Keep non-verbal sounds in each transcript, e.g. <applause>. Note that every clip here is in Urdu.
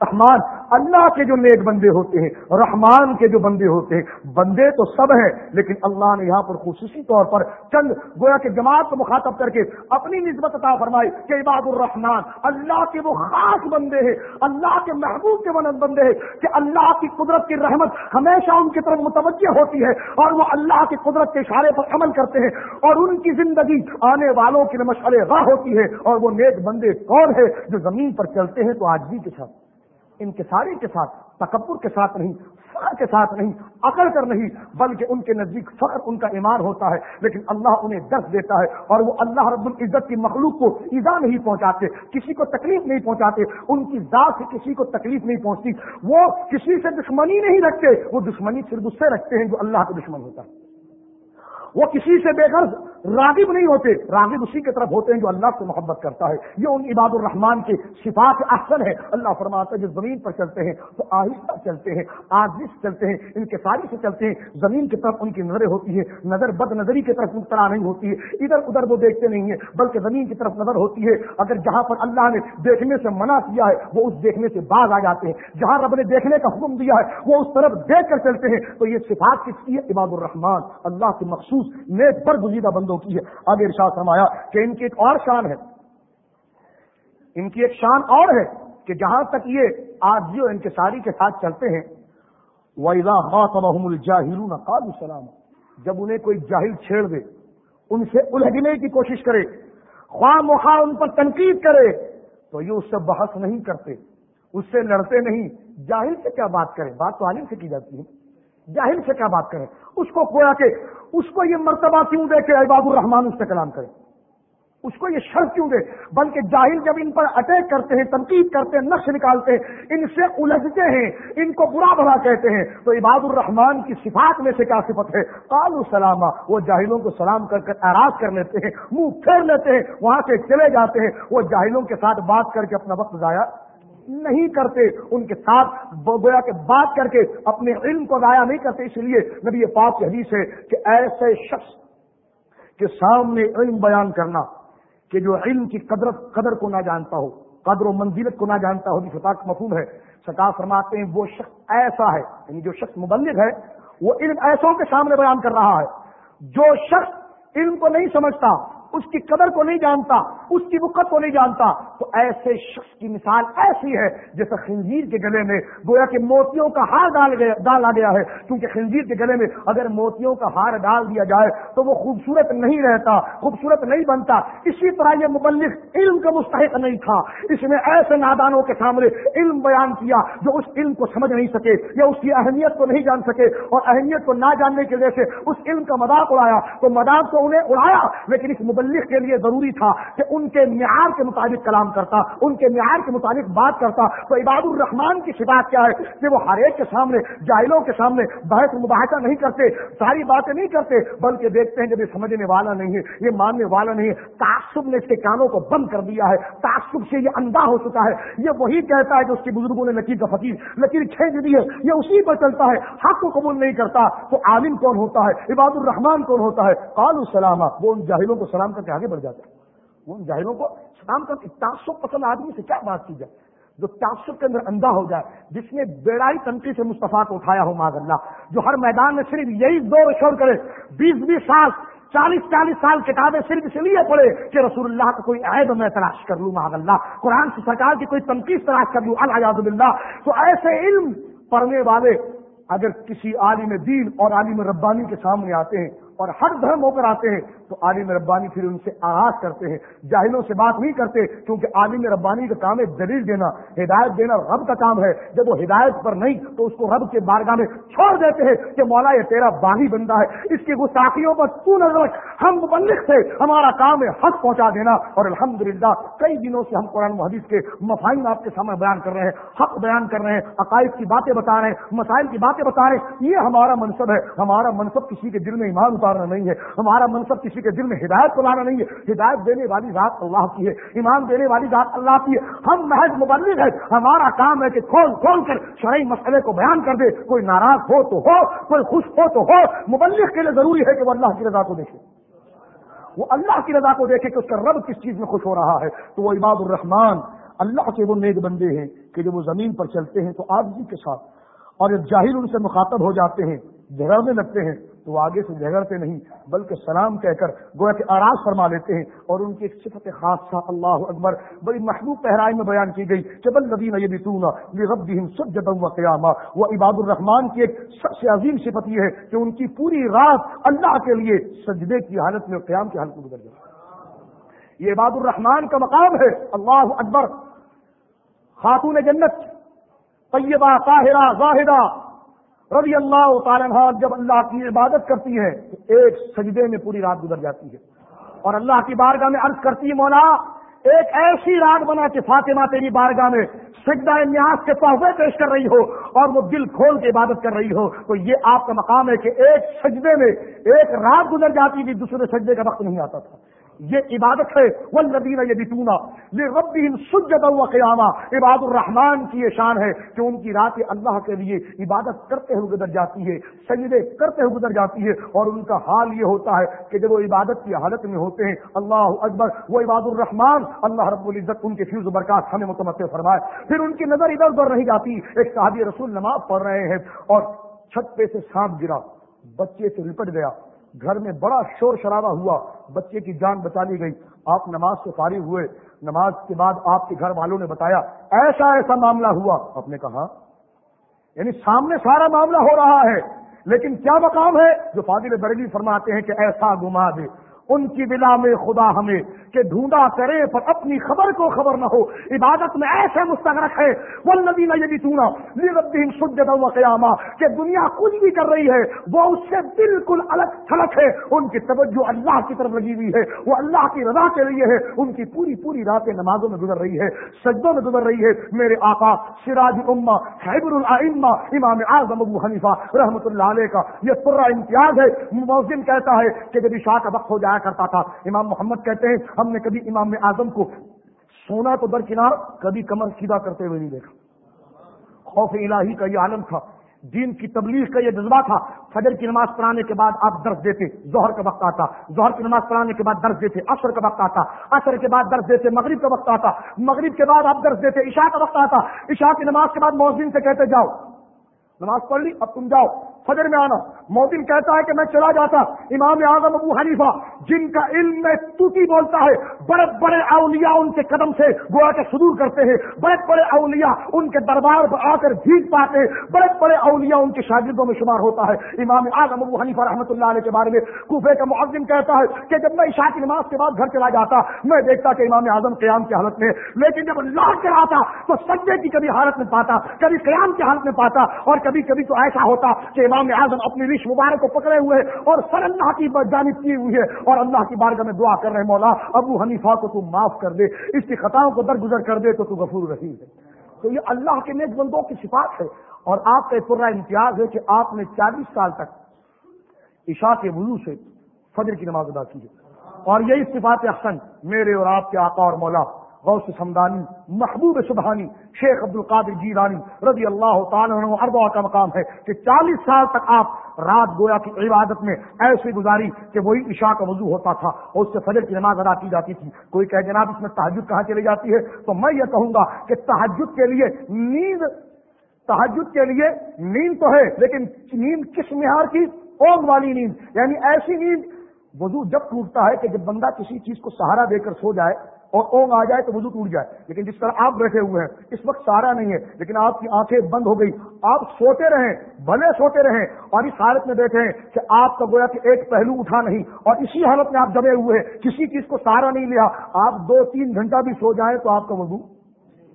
رحمان، اللہ کے جو نیک بندے ہوتے ہیں، رحمان کے جو بندے ہوتے ہیں، بندے تو سب ہیں، لیکن اللہ نے یہاں پر خصوصی طور پر چند، گویا کے جماعت کو مخاطب کر کے اپنی نسبت عطا فرمائی کہ عباد الرحمان اللہ کے وہ خاص بندے ہیں، اللہ کے محبوب کے منت بندے ہیں کہ اللہ کی قدرت کی رحمت ہمیشہ ان کی طرف متوجہ ہوتی ہے اور وہ اللہ کی قدرت کے اشارے پر عمل کرتے ہیں اور ان کی زندگی آنے والوں کی مشغلے راہ ہوتی ہے اور وہ نیک بندے کون ہے جو زمین پر چلتے ہیں تو آج بھی کے ساتھ؟ انکساری کے ساتھ، تکبر کے ساتھ نہیں، فخر کے ساتھ نہیں اکڑ کر نہیں، بلکہ ان کے نزدیک فخر ان کا ایمان ہوتا ہے، لیکن اللہ انہیں درد دیتا ہے اور وہ اللہ رب العزت کی مخلوق کو ایزا نہیں پہنچاتے، کسی کو تکلیف نہیں پہنچاتے، ان کی ذات سے کسی کو تکلیف نہیں پہنچتی، وہ کسی سے دشمنی نہیں رکھتے، وہ دشمنی صرف اس سے رکھتے ہیں جو اللہ کا دشمن ہوتا ہے۔ وہ کسی سے بے غرض راغب نہیں ہوتے، راغب اسی کی طرف ہوتے ہیں جو اللہ سے محبت کرتا ہے۔ یہ ان عباد الرحمان کے صفات احسن ہے اللہ فرماتا ہے جو زمین پر چلتے ہیں تو آہستہ چلتے ہیں آزش چلتے ہیں، ان کے ساری سے چلتے ہیں۔ زمین کی طرف ان کی نظریں ہوتی ہے نظر بد نظری کی طرف مبتلا نہیں ہوتی ہے ادھر ادھر وہ دیکھتے نہیں ہیں، بلکہ زمین کی طرف نظر ہوتی ہے اگر جہاں پر اللہ نے دیکھنے سے منع کیا ہے، وہ اس دیکھنے سے باز آ جاتے ہیں۔ جہاں رب نے دیکھنے کا حکم دیا ہے، وہ اس طرف دیکھ کر چلتے ہیں۔ تو یہ صفات کس کی ہے عباد الرحمان اللہ کی مخصوص نیک پر گزیدہ بندوں کی ہے۔ آگے ارشاد فرمایا کہ ان کی ایک اور شان ہے۔ ان کی ایک شان اور ہے کہ جہاں تک یہ آج ان کے ساری کے ساتھ چلتے ہیں سلام۔ جب انہیں کوئی جاہل چھیڑ دے، ان سے الجھنے کی کوشش کرے، خواہ مخواہ ان پر تنقید کرے، تو یہ اس سے بحث نہیں کرتے۔ اس سے لڑتے نہیں۔ جاہل سے کیا بات کریں؟ بات تو عالم سے کی جاتی ہے۔ جاہل سے کیا بات کریں؟ اس کو کویا کہ اس کو یہ مرتبہ کیوں دے کہ عباد الرحمان اس سے کلام کرے؟ اس کو یہ شرط کیوں دے؟ بلکہ جاہل جب ان پر اٹیک کرتے ہیں، تنقید کرتے ہیں، نقش نکالتے ہیں، ان سے الجھتے ہیں، ان کو برا بھلا کہتے ہیں، تو عباد الرحمان کی صفات میں سے کیا صفت ہے؟ قالو سلامہ وہ جاہلوں کو سلام کر کر اعراض کر لیتے ہیں، منہ پھیر لیتے ہیں، وہاں سے چلے جاتے ہیں، وہ جاہلوں کے ساتھ بات کر کے اپنا وقت ضائع نہیں کرتے، ان کے ساتھ گویا کے بات کر کے اپنے علم کو ضائع نہیں کرتے، اس لیے نبی پاک کی حدیث ہے کہ ایسے شخص کے سامنے علم بیان کرنا کہ جو علم کی قدر قدر کو نہ جانتا ہو، قدر و منزلت کو نہ جانتا ہو جس پاک مفہوم ہے۔ سکا فرماتے ہیں وہ شخص ایسا ہے یعنی جو شخص مبلغ ہے، وہ علم ایسوں کے سامنے بیان کر رہا ہے۔ جو شخص علم کو نہیں سمجھتا اس کی قدر کو نہیں جانتا، اس کی وقت کو نہیں جانتا۔ تو ایسے شخص کی مثال ایسی ہے جیسے خنزیر کے گلے میں گویا کہ موتیوں کا ہار ڈال گیا، ڈالا گیا ہے۔ کیونکہ خنزیر کے گلے میں اگر موتیوں کا ہار ڈال دیا جائے تو وہ خوبصورت نہیں رہتا، خوبصورت نہیں بنتا۔ اسی طرح یہ مبلک علم کا مستحق نہیں تھا۔ اس نے ایسے نادانوں کے سامنے علم بیان کیا جو اس علم کو سمجھ نہیں سکے یا اس کی اہمیت کو نہیں جان سکے اور اہمیت کو نہ جاننے کی وجہ سے اس علم کا مذاق اڑایا۔ تو مذاق تو انہیں اڑایا، لیکن اس مبلک کے لیے ضروری تھا کہ ان کے معیار کے مطابق کلام کرتا، ان کے معیار کے مطابق بات کرتا۔ تو عباد الرحمان کی شکایت کیا ہے کہ وہ ہر ایک کے سامنے، جاہلوں کے سامنے بحث مباحثہ نہیں کرتے، ساری باتیں نہیں کرتے، بلکہ دیکھتے ہیں جب یہ سمجھنے والا نہیں ہے، یہ ماننے والا نہیں ہے۔ تعصب نے اس کے کانوں کو بند کر دیا ہے۔ تعصب سے یہ اندھا ہو چکا ہے۔ یہ وہی کہتا ہے کہ اس کے بزرگوں نے لکیر کا فقیر، لکیر کھینچ دی ہے۔ یہ اسی پر چلتا ہے۔ حق کو قبول نہیں کرتا تو عالم کون ہوتا ہے؟ عباد الرحمان کون ہوتا ہے؟ قالو سلامہ وہ ان جاہلوں کو سلام کر کے آگے بڑھ جاتا ہے وہ ان جاہلوں کو سلام کر تعصب پسند آدمی سے کیا بات کی جائے؟ جو تعصب کے اندر اندھا ہو جائے، جس نے بیڑائی تنقی سے مصطفیٰ کو اٹھایا ہو ماض اللہ۔ جو ہر میدان میں صرف یہی دور شور کرے، بیس بیس سال، چالیس چالیس سال کتابیں صرف اس لیے پڑھے کہ رسول اللہ کا کوئی عیب میں تلاش کر لوں ماض اللہ۔ قرآن کی سرکار کی کوئی تنقید تلاش کر لوں الحمد اللہ تو ایسے علم پڑھنے والے اگر کسی عالم دین اور عالم ربانی کے سامنے آتے ہیں اور ہر دھرم ہو کر آتے ہیں، تو عالم ربانی پھر ان سے آغاز کرتے ہیں۔ جاہلوں سے بات نہیں کرتے کیونکہ عالم ربانی کا کام ہے دلیل دینا، ہدایت دینا رب کا کام ہے۔ جب وہ ہدایت پر نہیں، تو اس کو رب کے بارگاہ میں چھوڑ دیتے ہیں کہ مولا یہ تیرا باغی بندہ ہے۔ اس کی گستاخیوں پر تو نظر رکھ۔ ہم مبلک سے ہمارا کام ہے حق پہنچا دینا۔ اور الحمد کئی دنوں سے ہم قرآن محدث کے مفاہیم آپ کے سامنے بیان کر رہے ہیں، حق بیان کر رہے ہیں، عقائد کی باتیں بتا رہے ہیں، مسائل کی باتیں بتا رہے ہیں۔ یہ ہمارا منصب ہے۔ ہمارا منصب کسی کے دل میں ایمان اتارنا نہیں ہے، ہمارا منصب کسی کے دل میں ہدایت کو لانا نہیں ہے۔ ہدایت دینے والی ذات اللہ کی ہے، ایمان دینے والی ذات اللہ کی ہے۔ ہم محض مبلغ ہے ہمارا کام ہے کہ کھول کھول کر شرعی مسئلے کو بیان کر دے۔ کوئی ناراض ہو تو ہو، کوئی خوش ہو تو ہو۔ مبلغ کے لیے ضروری ہے کہ وہ اللہ کی رضا کو دیکھے۔ وہ اللہ کی رضا کو دیکھے کہ اس کا رب کس چیز میں خوش ہو رہا ہے۔ تو وہ عباد الرحمان اللہ کے وہ نیک بندے ہیں کہ جب وہ زمین پر چلتے ہیں تو آدمی کے ساتھ اور جب جاہل ان سے مخاطب ہو جاتے ہیں جھگڑنے لگتے ہیں۔ تو آگے سے جھگڑتے نہیں، بلکہ سلام کہہ کر گویا کہ آراز فرما لیتے ہیں اور ان کی ایک صفت خاص اللہ اکبر، بڑی محبوب پہرائی میں بیان کی گئی کہ بل ندین یہ بھی و قیامہ وہ عباد الرحمان کی ایک سب سے عظیم صفت یہ ہے کہ ان کی پوری رات اللہ کے لیے سجدے کی حالت میں قیام کی حالت میں گزر جائے۔ یہ عباد الرحمان کا مقام ہے، اللہ اکبر، خاتون جنت، طیبہ، طاہرہ، زاہدہ رضی اللہ تعالیٰ جب اللہ کی عبادت کرتی ہے تو ایک سجدے میں پوری رات گزر جاتی ہے اور اللہ کی بارگاہ میں عرض کرتی ہے، مولا، ایک ایسی رات بنا کہ فاطمہ تیری بارگاہ میں سجدہ نیاز کے تحفے پیش کر رہی ہو اور وہ دل کھول کے عبادت کر رہی ہو، تو یہ آپ کا مقام ہے کہ ایک سجدے میں ایک رات گزر جاتی تھی، دوسرے سجدے کا وقت نہیں آتا تھا۔ یہ عبادت ہے وہ ندین یہ بتونا یہ رب سجد و قیامہ عباد الرحمان کی یہ شان ہے کہ ان کی رات اللہ کے لیے عبادت کرتے ہوئے گزر جاتی ہے، سجدے کرتے ہوئے گزر جاتی ہے اور ان کا حال یہ ہوتا ہے کہ جب وہ عبادت کی حالت میں ہوتے ہیں، اللہ اکبر، وہ عباد الرحمان اللہ رب العزت ان کے فیوز برکات ہمیں متمد فرمائے۔ پھر ان کی نظر ادھر ادھر نہیں جاتی، ایک صحابی رسول نماز پڑھ رہے ہیں اور چھت پہ سے سانپ گرا، بچے سے لپٹ گیا۔ گھر میں بڑا شور شرابہ ہوا، بچے کی جان بچا لی گئی۔ آپ نماز سے فارغ ہوئے۔ نماز کے بعد آپ کے گھر والوں نے بتایا، ایسا ایسا معاملہ ہوا۔ آپ نے کہا یعنی سامنے سارا معاملہ ہو رہا ہے، لیکن کیا مقام ہے؟ جو فاضل بریلی فرماتے ہیں کہ ایسا گما دے۔ ان کی بلا میں خدا ہمیں کہ ڈھونڈا کرے، پر اپنی خبر کو خبر نہ ہو۔ عبادت میں ایسے مستغرق ہے وہ ندی نہ یہ بھی تونا سجد و قیامہ کہ دنیا کچھ بھی کر رہی ہے، وہ اس سے بالکل الگ تھلک ہے۔ ان کی توجہ اللہ کی طرف لگی ہوئی ہے، وہ اللہ کی رضا کے لیے ہے۔ ان کی پوری پوری راتیں نمازوں میں گزر رہی ہے، سجدوں میں گزر رہی ہے۔ میرے آقا سراج اما حیبر العما امام اعظم ابو حنیفہ رحمۃ اللہ علیہ کا یہ پورا امتیاز ہے۔ موزن کہتا ہے کہ جب عشاء کا وقت ہو جائے کرتا تھا، امام محمد کہتے ہیں ہم نے کبھی امام اعظم کو سونا تو درکنار کبھی کمر سیدھا کرتے ہوئے نہیں دیکھا۔ خوف الہی کا یہ عالم تھا، دین کی تبلیغ کا یہ جذبہ تھا۔ فجر کی نماز پڑھانے کے بعد آپ درس دیتے، ظہر کا وقت آتا۔ ظہر کی نماز پڑھانے کے بعد درس دیتے، عصر کا وقت آتا۔ عصر کے بعد درس دیتے، مغرب کا وقت آتا۔ مغرب کے بعد آپ درس دیتے، عشاء کا وقت آتا۔ عشاء کی نماز کے بعد موزین سے کہتے، جاؤ۔ نماز پڑھ لی، اب تم جاؤ۔ فجر میں آنا۔ موتن کہتا ہے کہ میں چلا جاتا۔ امام اعظم ابو حنیفہ، جن کا علم میں توتی بولتا ہے، بڑے بڑے اولیاء ان کے قدم سے گویا کے صدور کرتے ہیں۔ بڑے بڑے اولیاء ان کے دربار پر آ کر جیت پاتے ہیں۔ بڑے بڑے اولیاء ان کے شاگردوں میں شمار ہوتا ہے۔ امام اعظم ابو حنیفہ رحمۃ اللہ علیہ کے بارے میں کوفے کا معذم کہتا ہے کہ جب میں عشاء کی نماز کے بعد گھر چلا جاتا، میں دیکھتا کہ امام اعظم قیام کی حالت میں لیکن جب لوٹ کر آتا تو سجدے کی کبھی حالت میں پاتا، کبھی قیام کی حالت میں پاتا اور کبھی کبھی تو ایسا ہوتا کہ امام اعظم اپنی رش مبارک کو پکڑے ہوئے اور سر اللہ کی جانب کی ہوئی ہے اور اللہ کی بارگاہ میں دعا کر رہے مولا، ابو حنیفہ کو تو معاف کر دے، اس کی خطاؤں کو درگزر کر دے تو تو غفور رہی ہے۔ تو یہ اللہ کے نیک بندوں کی صفات ہے اور آپ کا پورا امتیاز ہے کہ آپ نے چالیس سال تک عشاء کے وضو سے فجر کی نماز ادا کی ہے۔ اور یہی صفات احسن میرے اور آپ کے آقا اور مولا غوث سمدانی محبوب سبحانی، شیخ عبد القادر جی رانی رضی اللہ تعالیٰ اربا کا مقام ہے کہ چالیس سال تک آپ رات گویا کی عبادت میں ایسی گزاری کہ وہی عشاء کا وضو ہوتا تھا اور اس سے فجر کی نماز ادا کی جاتی تھی۔ کوئی کہ جناب اس میں تحجد کہاں چلی جاتی ہے؟ تو میں یہ کہوں گا کہ تحجد کے لیے نیند تحجد کے لیے نیند تو ہے، لیکن نیند کس معیار کی؟ اونگ والی نیند۔ یعنی ایسی نیند، وضو جب ٹوٹتا ہے کہ جب بندہ کسی چیز کو سہارا دے کر سو جائے اور اونگ آ جائے تو وضو ٹوٹ جائے۔ لیکن جس طرح آپ بیٹھے ہوئے ہیں، اس وقت سارا نہیں ہے، لیکن آپ کی آنکھیں بند ہو گئی۔ آپ سوتے رہیں، بھلے سوتے رہیں۔ اور اس حالت میں بیٹھے ہیں کہ آپ کا گویا کہ ایک پہلو اٹھا نہیں، اور اسی حالت میں آپ دبے ہوئے ہیں۔ کسی چیز کو سارا نہیں لیا۔ آپ دو تین گھنٹہ بھی سو جائیں تو آپ کا وضو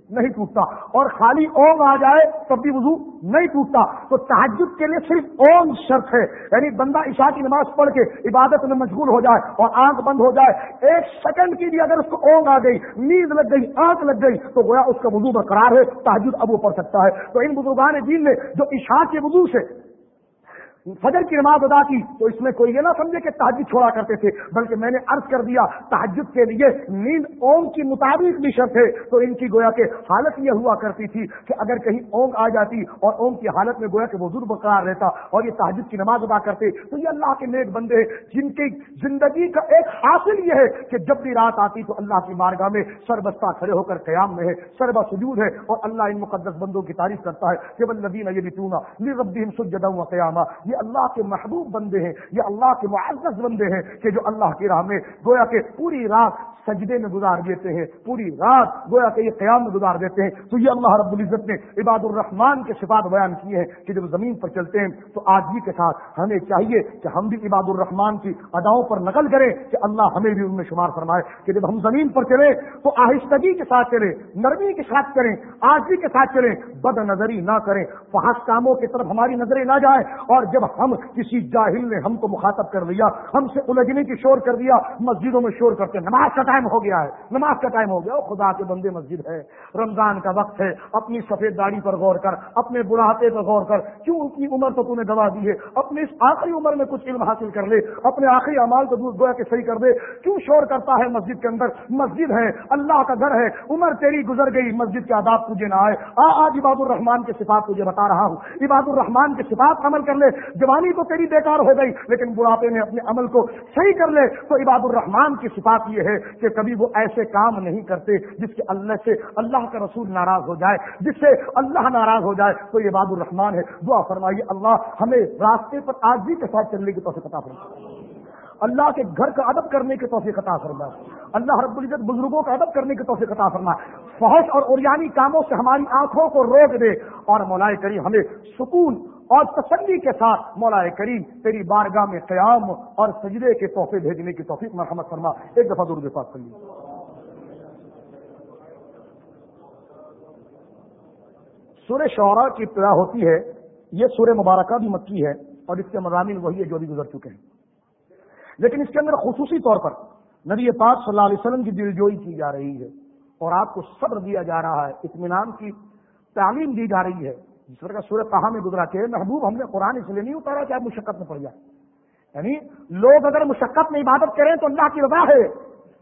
نہیں ٹوٹتا۔ اور خالی اونگ آ جائے تب بھی وضو نہیں ٹوٹتا۔ تو تحجد کے لیے صرف اونگ شرط ہے۔ یعنی بندہ عشاء کی نماز پڑھ کے عبادت میں مشغول ہو جائے اور آنکھ بند ہو جائے، ایک سیکنڈ کی بھی اگر اس کو اونگ آ گئی، نیند لگ گئی، آنکھ لگ گئی، تو گویا اس کا وضو برقرار ہے، تحجد اب وہ پڑھ سکتا ہے۔ تو ان بزرگان دین نے جو عشاء کے وضو سے فجر کی نماز ادا کی تو اس میں کوئی یہ نہ سمجھے کہ تحجد چھوڑا کرتے تھے، بلکہ میں نے عرض کر دیا تحجد کے لیے نیند اونگ کی مطابق بھی شرط ہے۔ تو ان کی گویا کہ حالت یہ ہوا کرتی تھی کہ اگر کہیں اونگ آ جاتی اور اونگ کی حالت میں گویا کہ وہ برقرار رہتا اور یہ تحجد کی نماز ادا کرتے، تو یہ اللہ کے نیک بندے جن کی زندگی کا ایک حاصل یہ ہے کہ جب بھی رات آتی تو اللہ کی مارگاہ میں سربستہ کھڑے ہو کر قیام میں ہے سربا سجود ہے اور اللہ ان مقدس بندوں کی تعریف کرتا ہے کہ بلدین یہ بھی چونا ربیم سجدہ قیامہ یہ اللہ کے محبوب بندے ہیں، یہ اللہ کے معزز بندے ہیں کہ جو اللہ کی راہ میں گویا کہ پوری رات سجدے میں گزار دیتے ہیں، پوری رات گویا کہ یہ قیام میں گزار دیتے ہیں۔ تو یہ اللہ رب العزت نے عباد الرحمان کے صفات بیان کیے ہیں کہ جب زمین پر چلتے ہیں تو آدمی کے ساتھ ہمیں چاہیے کہ ہم بھی عباد الرحمان کی اداؤں پر نقل کریں کہ اللہ ہمیں بھی ان میں شمار فرمائے کہ جب ہم زمین پر چلیں تو آہستگی کے ساتھ چلیں، نرمی کے ساتھ چلیں آجی کے ساتھ چلیں، بد نظری نہ کریں۔ فحش کاموں کی طرف ہماری نظریں نہ جائیں اور جب ہم کسی جاہل نے ہم کو مخاطب کر لیا، ہم سے الجھنے کی شور کر دیا، مسجدوں میں شور کرتے ہیں، نماز کا ٹائم ہو گیا ہے، نماز کا ٹائم ہو گیا خدا کے بندے مسجد ہے، رمضان کا وقت ہے، اپنی سفید داڑھی پر غور کر، اپنے بڑھاپے پر غور کر، کیوں ان کی عمر تو تھی گوا دی ہے؟ اپنی اس آخری عمر میں کچھ علم حاصل کر لے، اپنے آخری امال کو دور گویا کے صحیح کر دے، کیوں شور کرتا ہے مسجد کے اندر؟ مسجد ہے، اللہ کا گھر ہے، عمر تیری گزر گئی، مسجد کے آداب تجھے نہ آئے۔ آج عباد الرحمان کے صفات تجھے بتا رہا ہوں۔ عباد الرحمان کے صفات عمل کر لے جوانی تو تیری بیکار ہو گئی، لیکن بڑھاپے میں اپنے عمل کو صحیح کر لے، تو عباد الرحمان کی صفات یہ ہے کہ کبھی وہ ایسے کام نہیں کرتے جس کے اللہ سے اللہ کا رسول ناراض ہو جائے، جس سے اللہ ناراض ہو جائے۔ تو یہ عباد الرحمان ہے، دعا فرمائیے، اللہ ہمیں راستے پر آج بھی کے ساتھ چلنے کی توفیق عطا فرمائے۔ اللہ کے گھر کا ادب کرنے کی توفیق عطا فرما اللہ رب العزت بزرگوں کا ادب کرنے کی توفیق عطا فرما فحش اور اوریانی کاموں سے ہماری آنکھوں کو روک دے اور مولا کریم ہمیں سکون اور تسلی کے ساتھ، مولا کریم، تیری بارگاہ میں قیام اور سجدے کے تحفے بھیجنے کی توفیق مرحمت فرما۔ ایک دفعہ درد پاس کر لیجیے سورہ شعرا کی ابتدا ہوتی ہے، یہ سورہ مبارکہ بھی مکی ہے اور اس کے مضامین وہی ہے جو بھی گزر چکے ہیں۔ لیکن اس کے اندر خصوصی طور پر نبی پاک صلی اللہ علیہ وسلم کی دل جوئی کی جا رہی ہے اور آپ کو صبر دیا جا رہا ہے، اطمینان کی تعلیم دی جا رہی ہے۔ جس طرح کا سورہ کہاں میں گزرا تیرے محبوب ہم نے قرآن اس لیے نہیں اتارا کہ آپ مشقت میں پڑ جائے یعنی لوگ اگر مشقت میں عبادت کریں تو اللہ کی رضا ہے،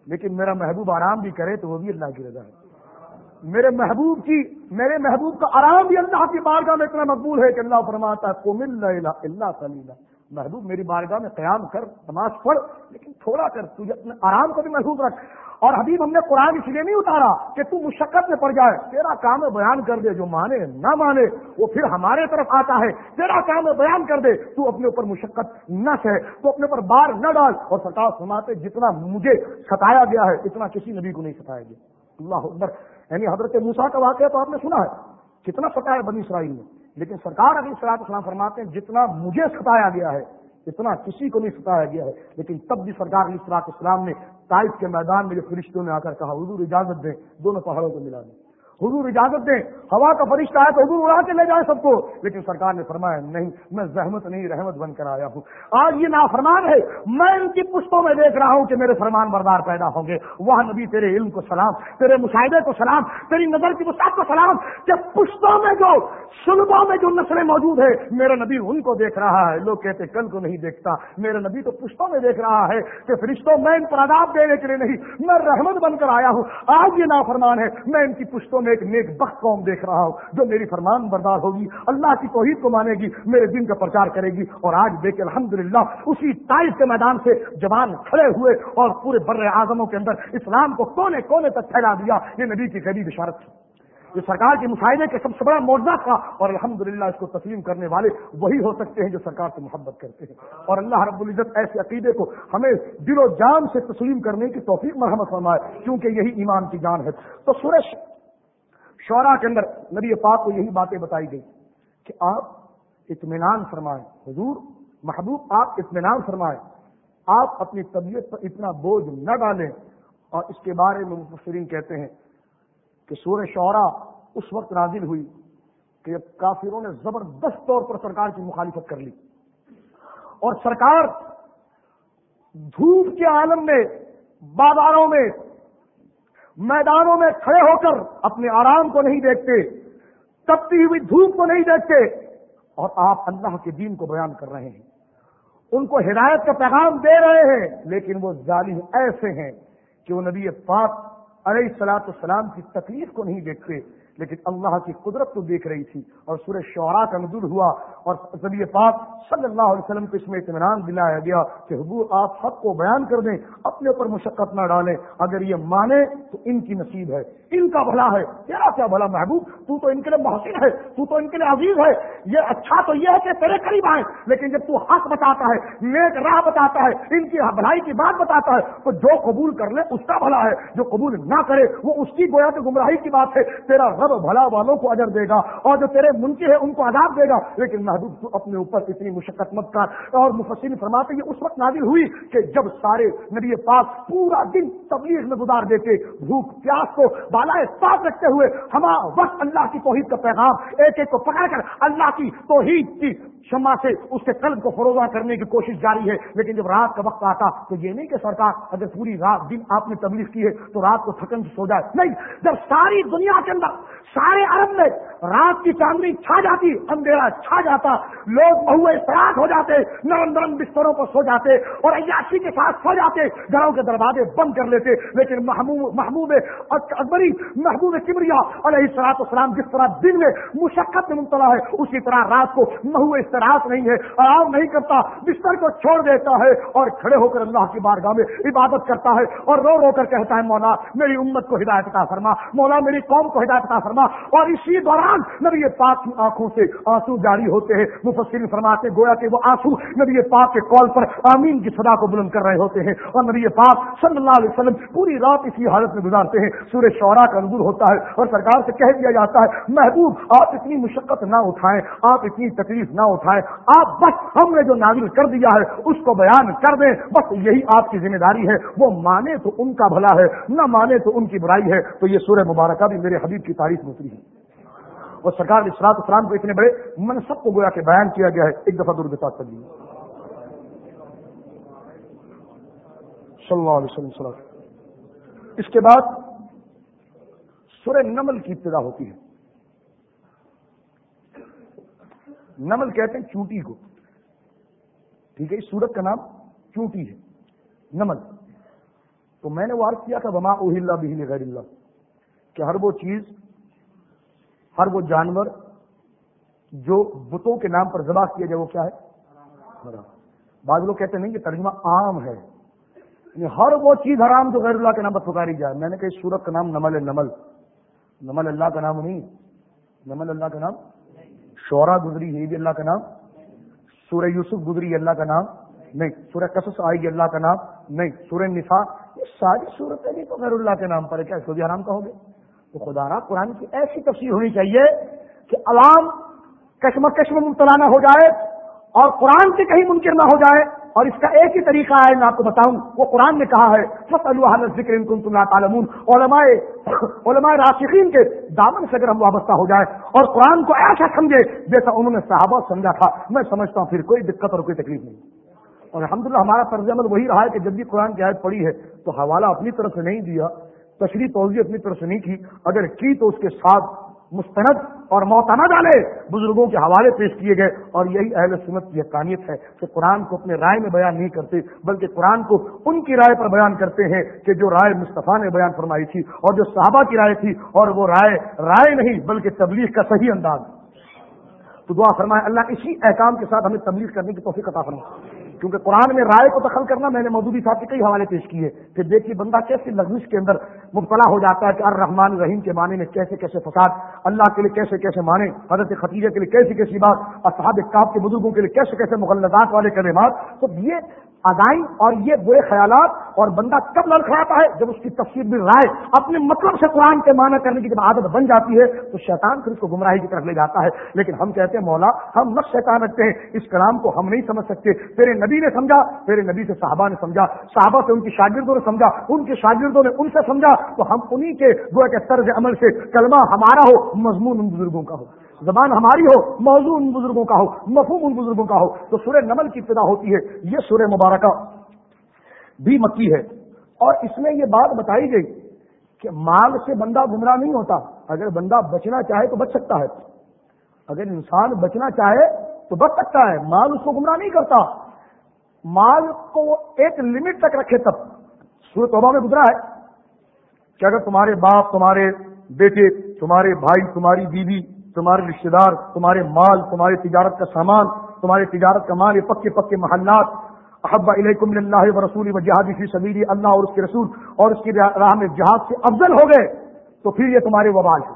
لیکن میرا محبوب آرام بھی کرے تو وہ بھی اللہ کی رضا ہے۔ میرے محبوب کی، میرے محبوب کا آرام بھی اللہ کی بارگاہ میں اتنا مقبول ہے کہ اللہ فرماتا ہے اللہ سلیلہ محبوب، میری بارگاہ میں قیام کر، نماز پڑھ، لیکن تھوڑا کر تجھے اپنے آرام کو بھی محبوب رکھ۔ اور حبیب، ہم نے قرآن اس لیے نہیں اتارا کہ تو مشقت میں پڑ جائے۔ تیرا کام بیان کر دے، جو مانے نہ مانے، وہ پھر ہمارے طرف آتا ہے۔ تیرا کام بیان کر دے، تو اپنے اوپر مشقت نہ سہ، تو اپنے اوپر بار نہ ڈال۔ اور ستا سناتے جتنا مجھے ستایا گیا ہے، اتنا کسی نبی کو نہیں ستایا گیا۔ اللہ اکبر۔ یعنی حضرت موسا کا واقعہ تو آپ نے سنا ہے۔ کتنا ستایا بنی اسرائیل نے۔ لیکن سرکار ابھی سلاط اسلام فرماتے ہیں، جتنا مجھے ستایا گیا ہے، اتنا کسی کو نہیں ستایا گیا ہے۔ لیکن تب بھی سرکار علی سلاط اسلام نے تائف کے میدان میں جو فرشتوں نے آ کر کہا، حضور اجازت دیں، دونوں پہاڑوں کو ملا دیں۔ حضور اجازت دیں، ہوا کا فرشتہ آیا تو حضور اڑا کے لے جائے سب کو۔ لیکن سرکار نے فرمایا، نہیں، میں زحمت نہیں، رحمت بن کر آیا ہوں۔ آج یہ نافرمان ہے۔ میں ان کی پشتوں میں دیکھ رہا ہوں کہ میرے فرمان بردار پیدا ہوں گے۔ وہ نبی، تیرے علم کو سلام، تیرے مشاہدے کو سلام، تیری نظر کی وسعت کو سلام۔ کہ پشتوں میں جو سلبوں میں جو نسلیں موجود ہے میرا نبی ان کو دیکھ رہا ہے۔ لوگ کہتے، کل کو نہیں دیکھتا۔ میرا نبی تو پشتوں میں دیکھ رہا ہے کہ فرشتوں میں ان پر عذاب دینے کے لیے نہیں، میں رحمت بن کر آیا ہوں۔ آج یہ نافرمان ہے۔ میں ان کی پشتوں میں میں ایک نیک بخت قوم دیکھ رہا ہوں جو میری فرمان بردار ہوگی، اللہ کی توحید کو مانے گی، میرے دن کا پرچار کرے گی اور آج دیکھ الحمد للہ اسی تائف کے میدان سے جوان کھڑے ہوئے اور پورے بر اعظموں کے اندر اسلام کو کونے کونے تک پھیلا دیا، یہ نبی کی قریب اشارت تھی۔ یہ سرکار کے مشاہدے کے سب سے بڑا موضوع تھا اور الحمدللہ اس کو تسلیم کرنے والے وہی ہو سکتے ہیں جو سرکار سے محبت کرتے ہیں۔ اور اللہ رب العزت ایسے عقیدے کو ہمیں دل و جان سے تسلیم کرنے کی توفیق مرحمت فرمائے، کیونکہ یہی ایمان کی جان ہے۔ تو سورش شعرا کے اندر نبی پاک کو یہی باتیں بتائی گئی کہ آپ اطمینان فرمائیں۔ حضور محبوب، آپ اطمینان فرمائیں۔ آپ اپنی طبیعت پر اتنا بوجھ نہ ڈالیں۔ اور اس کے بارے میں مفسرین کہتے ہیں کہ سورہ شعرا اس وقت نازل ہوئی کہ جب کافروں نے زبردست طور پر سرکار کی مخالفت کر لی۔ اور سرکار دھوپ کے عالم میں، بازاروں میں میدانوں میں کھڑے ہو کر اپنے آرام کو نہیں دیکھتے، تپتی ہوئی دھوپ کو نہیں دیکھتے، اور آپ اللہ کے دین کو بیان کر رہے ہیں۔ ان کو ہدایت کا پیغام دے رہے ہیں، لیکن وہ ظالم ایسے ہیں کہ وہ نبی پاک علیہ السلاط السلام کی تکلیف کو نہیں دیکھتے۔ لیکن اللہ کی قدرت تو دیکھ رہی تھی اور سورہ شعراء کا نزول ہوا اور نبی پاک صلی اللہ علیہ وسلم کو اس میں اطمینان دلایا گیا کہ حضور آپ حق کو بیان کر دیں، اپنے اوپر مشقت نہ ڈالیں۔ اگر یہ مانے تو ان کی نصیب ہے۔ ان کا بھلا ہے۔ کیا کیا بھلا محبوب؟ تو تو ان کے لیے محسن ہے، تو تو ان کے لیے عزیز ہے۔ یہ اچھا تو یہ ہے کہ تیرے قریب آئے، لیکن جب تو حق بتاتا ہے، نیک راہ بتاتا ہے، ان کی بھلائی کی بات بتاتا ہے، تو جو قبول کر لے، اس کا بھلا ہے۔ جو قبول نہ کرے، وہ اس کی گویا کہ گمراہی کی بات ہے۔ تیرا رب بھلا والوں کو اجر دے گا اور جو تیرے منکی ہے ان کو عذاب دے گا۔ لیکن محبوب، تو اپنے اوپر اتنی مشقت مت کر۔ اور مفسرین فرماتے یہ اس وقت نازل ہوئی کہ جب سارے نبی پاک پورا دن تبلیغ میں گزار دیتے، بھوک، پیاس کو بالا صاف رکھتے ہوئے ہما وقت اللہ کی توحید کا پیغام ایک ایک کو پکڑ کر اللہ کی توحید کی شما سے اس کے قلب کو فروغہ کرنے کی کوشش جاری ہے۔ لیکن جب رات کا وقت آتا تو یہ نہیں کہ سرکار اگر پوری رات دن آپ نے تبلیغ کی ہے تو رات کو تھکن سے سو جائے۔ نہیں، جب ساری دنیا کے اندر، سارے عرب میں رات کی چاندنی چھا جاتی، اندھیرا چھا جاتا، لوگ بہو استراک ہو جاتے، نرم نرم بستروں پر سو جاتے اور عیاشی کے ساتھ سو جاتے، گھروں کے دروازے بند کر لیتے۔ لیکن محبوب محبوب اکبری محبوب کمریا علیہ السلاط اسلام جس طرح دن میں مشقت میں مبتلا ہے، اسی طرح رات کو محو استراحت نہیں ہے، آرام نہیں کرتا، بستر کو چھوڑ دیتا ہے اور کھڑے ہو کر اللہ کی بارگاہ میں عبادت کرتا ہے اور رو رو کر کہتا ہے، مولا، میری امت کو ہدایت کا فرما، مولا، میری قوم کو ہدایت کا فرما، اور اسی دوران نبی پاک کی آنکھوں سے آنسو جاری ہوتے ہیں، مفسرین فرماتے گویا کہ وہ آنسو نبی پاک کے کال پر آمین کی صدا کو بلند کر رہے ہوتے ہیں اور نبی پاک صلی اللہ علیہ وسلم پوری رات اسی حالت میں گزارتے ہیں، سورہ شعرا کا نظور ہوتا ہے اور سرکار سے کہہ دیا جاتا ہے، محبوب، آپ اتنی مشقت نہ اٹھائیں، آپ اتنی تکلیف نہ اٹھائیں، آپ بس ہم نے جو نازل کر دیا ہے، اس کو بیان کر دیں، بس یہی آپ کی ذمہ داری ہے، وہ مانے تو ان کا بھلا ہے، نہ مانے تو ان کی برائی ہے، تو یہ سورہ مبارکہ بھی میرے حبیب کی تعریف میں اتری ہے۔ اور سرکار اسرات اسلام کو اتنے بڑے منصب کو گویا کہ بیان کیا گیا ہے، ایک دفعہ دور کے ساتھ چلیے صلی اللہ علیہ وسلم۔ اس کے بعد سورہ نمل کی ابتدا ہوتی ہے۔ نمل کہتے ہیں چونٹی کو۔ ٹھیک ہے، اس سورت کا نام چونٹی ہے۔ نمل۔ تو میں نے وہ عرض کیا تھا، وما اوہ اللہ بہل غیر اللہ کہ ہر وہ چیز، ہر وہ جانور جو بتوں کے نام پر ذبح کیا جائے، وہ کیا ہے؟ حرام۔ بعض لوگ کہتے نہیں کہ ترجمہ عام ہے۔ یعنی ہر وہ چیز حرام جو غیر اللہ کے نام پر پکاری جائے۔ میں نے کہا، اس سورت کا نام نمل ہے، نمل۔ نمل اللہ کا نام نہیں، نمل اللہ کا نام شورا گزری ہے یہ بھی اللہ کا نام سورہ یوسف گزری، اللہ کا نام نہیں، سورہ قصص آئے گی اللہ کا نام نہیں، سورہ نساء، یہ ساری صورتیں بھی تو غیر اللہ کے نام پر ہے، کیا سعودی حرام کا ہوگے تو خدا را قرآن کی ایسی تفصیل ہونی چاہیے کہ عوام کشم کشم مبتلا نہ ہو جائے اور قرآن سے کہیں منکر نہ ہو جائے۔ اور اس کا ایک ہی طریقہ ہے، میں آپ کو بتاؤں، وہ قرآن نے کہا ہے فص اللہ ذکر تم تعلمون۔ علماء علماء راشقین کے دامن سے اگر ہم وابستہ ہو جائے اور قرآن کو ایسا سمجھے، جیسا انہوں نے صحابہ سمجھا تھا، میں سمجھتا ہوں پھر کوئی دقت اور کوئی تکلیف نہیں۔ اور الحمدللہ ہمارا طرز عمل وہی رہا ہے کہ جب بھی قرآن کی آیت پڑی ہے، تو حوالہ اپنی طرف سے نہیں دیا، تشریح توضیع اپنی طرف سے نہیں کی، اگر کی تو اس کے ساتھ مستند اور موتنہ ڈالے بزرگوں کے حوالے پیش کیے گئے اور یہی اہل سنت کی حقانیت ہے کہ قرآن کو اپنے رائے میں بیان نہیں کرتے بلکہ قرآن کو ان کی رائے پر بیان کرتے ہیں کہ جو رائے مصطفیٰ نے بیان فرمائی تھی اور جو صحابہ کی رائے تھی اور وہ رائے رائے نہیں بلکہ تبلیغ کا صحیح انداز تو دعا فرمائے اللہ اسی احکام کے ساتھ ہمیں تبلیغ کرنے کی توفیق عطا فرمائے۔ کیونکہ قرآن میں رائے کو دخل کرنا میں نے مودودی صاحب کے کئی حوالے پیش کیے، پھر دیکھیے بندہ کیسے لغزش کے اندر مبتلا ہو جاتا ہے کہ الرحمن رحیم کے معنی میں کیسے کیسے فساد، اللہ کے لیے کیسے کیسے مانے حضرت خطیجہ کے لیے کیسی کیسی بات، اصحاب کاف کے بزرگوں کے لیے کیسے کیسے مغلزات والے کلمات، تو یہ ادائیں اور یہ برے خیالات اور بندہ کب لڑکھڑاتا ہے جب اس کی تفصیل بھی رائے اپنے مطلب سے قرآن کے معنی کرنے کی جب عادت بن جاتی ہے تو شیطان پھر اس کو گمراہی کی طرف لے جاتا ہے۔ لیکن ہم کہتے ہیں، مولا، ہم نقش شیطان رکھتے ہیں، اس کلام کو ہم نہیں سمجھ سکتے۔ تیرے نبی نے سمجھا، تیرے نبی سے صحابہ نے سمجھا، صحابہ سے ان کی شاگردوں نے سمجھا، ان کے شاگردوں نے ان سے سمجھا، تو ہم انہیں کے گویا کے طرز عمل سے کلمہ ہمارا ہو، مضمون ان بزرگوں کا ہو۔ زبان ہماری ہو، موضوع ان بزرگوں کا ہو، مفہوم ان بزرگوں کا ہو، تو سورہ نمل کی ابتدا ہوتی ہے، یہ سورہ مبارکہ بھی مکی ہے۔ اور اس میں یہ بات بتائی گئی کہ مال سے بندہ گمراہ نہیں ہوتا، اگر بندہ بچنا چاہے تو بچ سکتا ہے۔ اگر انسان بچنا چاہے تو بچ سکتا ہے، مال اس کو گمراہ نہیں کرتا۔ مال کو ایک لمٹ تک رکھے تب۔ سورت توبہ میں گزرا ہے کہ اگر تمہارے باپ، تمہارے بیٹے، تمہارے بھائی، تمہاری بیوی تمہارے رشتے دار، تمہارے مال، تمہاری تجارت کا سامان، تمہاری تجارت کا مال، یہ پکے پکے محلات احبا علیکم اللہ و رسول و جہادی فی سبیلی اللہ اور اس کے رسول اور اس کی راہ میں جہاد سے افضل ہو گئے، تو پھر یہ تمہارے وبال ہے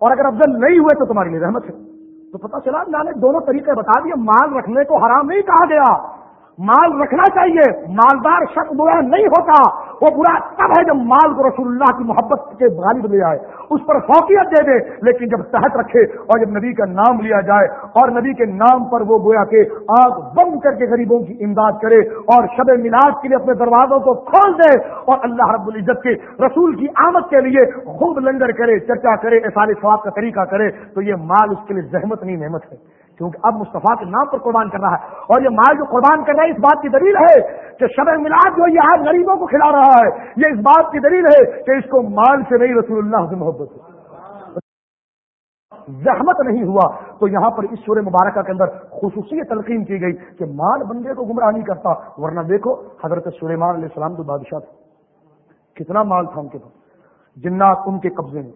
اور اگر افضل نہیں ہوئے تو تمہارے لیے رحمت ہے۔ تو پتہ چلا اللہ نے دونوں طریقے بتا دیے، مال رکھنے کو حرام نہیں کہا گیا۔ مال رکھنا چاہیے، مالدار شخص برا نہیں ہوتا۔ وہ برا تب ہے جب مال کو رسول اللہ کی محبت کے غالب لے آئے، اس پر فوقیت دے دے، لیکن جب تحت رکھے اور جب نبی کا نام لیا جائے اور نبی کے نام پر وہ گویا کے آگ بند کر کے غریبوں کی امداد کرے اور شب میلاد کے لیے اپنے دروازوں کو کھول دے اور اللہ رب العزت کے رسول کی آمد کے لیے خوب لنگر کرے، چرچا کرے احسان سواب کا طریقہ کرے، تو یہ مال اس کے لیے زحمت نہیں، نعمت ہے۔ کیونکہ اب مصطفیٰ کے نام پر قربان کر رہا ہے اور یہ مال جو قربان کر رہا ہے اس بات کی دلیل ہے کہ شب ملاد جو یہ آج غریبوں کو کھلا رہا ہے، یہ اس بات کی دلیل ہے کہ اس کو مال سے نہیں رسول اللہ سے محبت ہے زحمت نہیں ہوا۔ تو یہاں پر اس سورہ مبارکہ کے اندر خصوصی تلقین کی گئی کہ مال بندے کو گمراہ نہیں کرتا، ورنہ دیکھو حضرت سلیمان علیہ السلام تو بادشاہ تھا کتنا مال تھا ان کے پاس۔ جنات ان کے قبضے میں،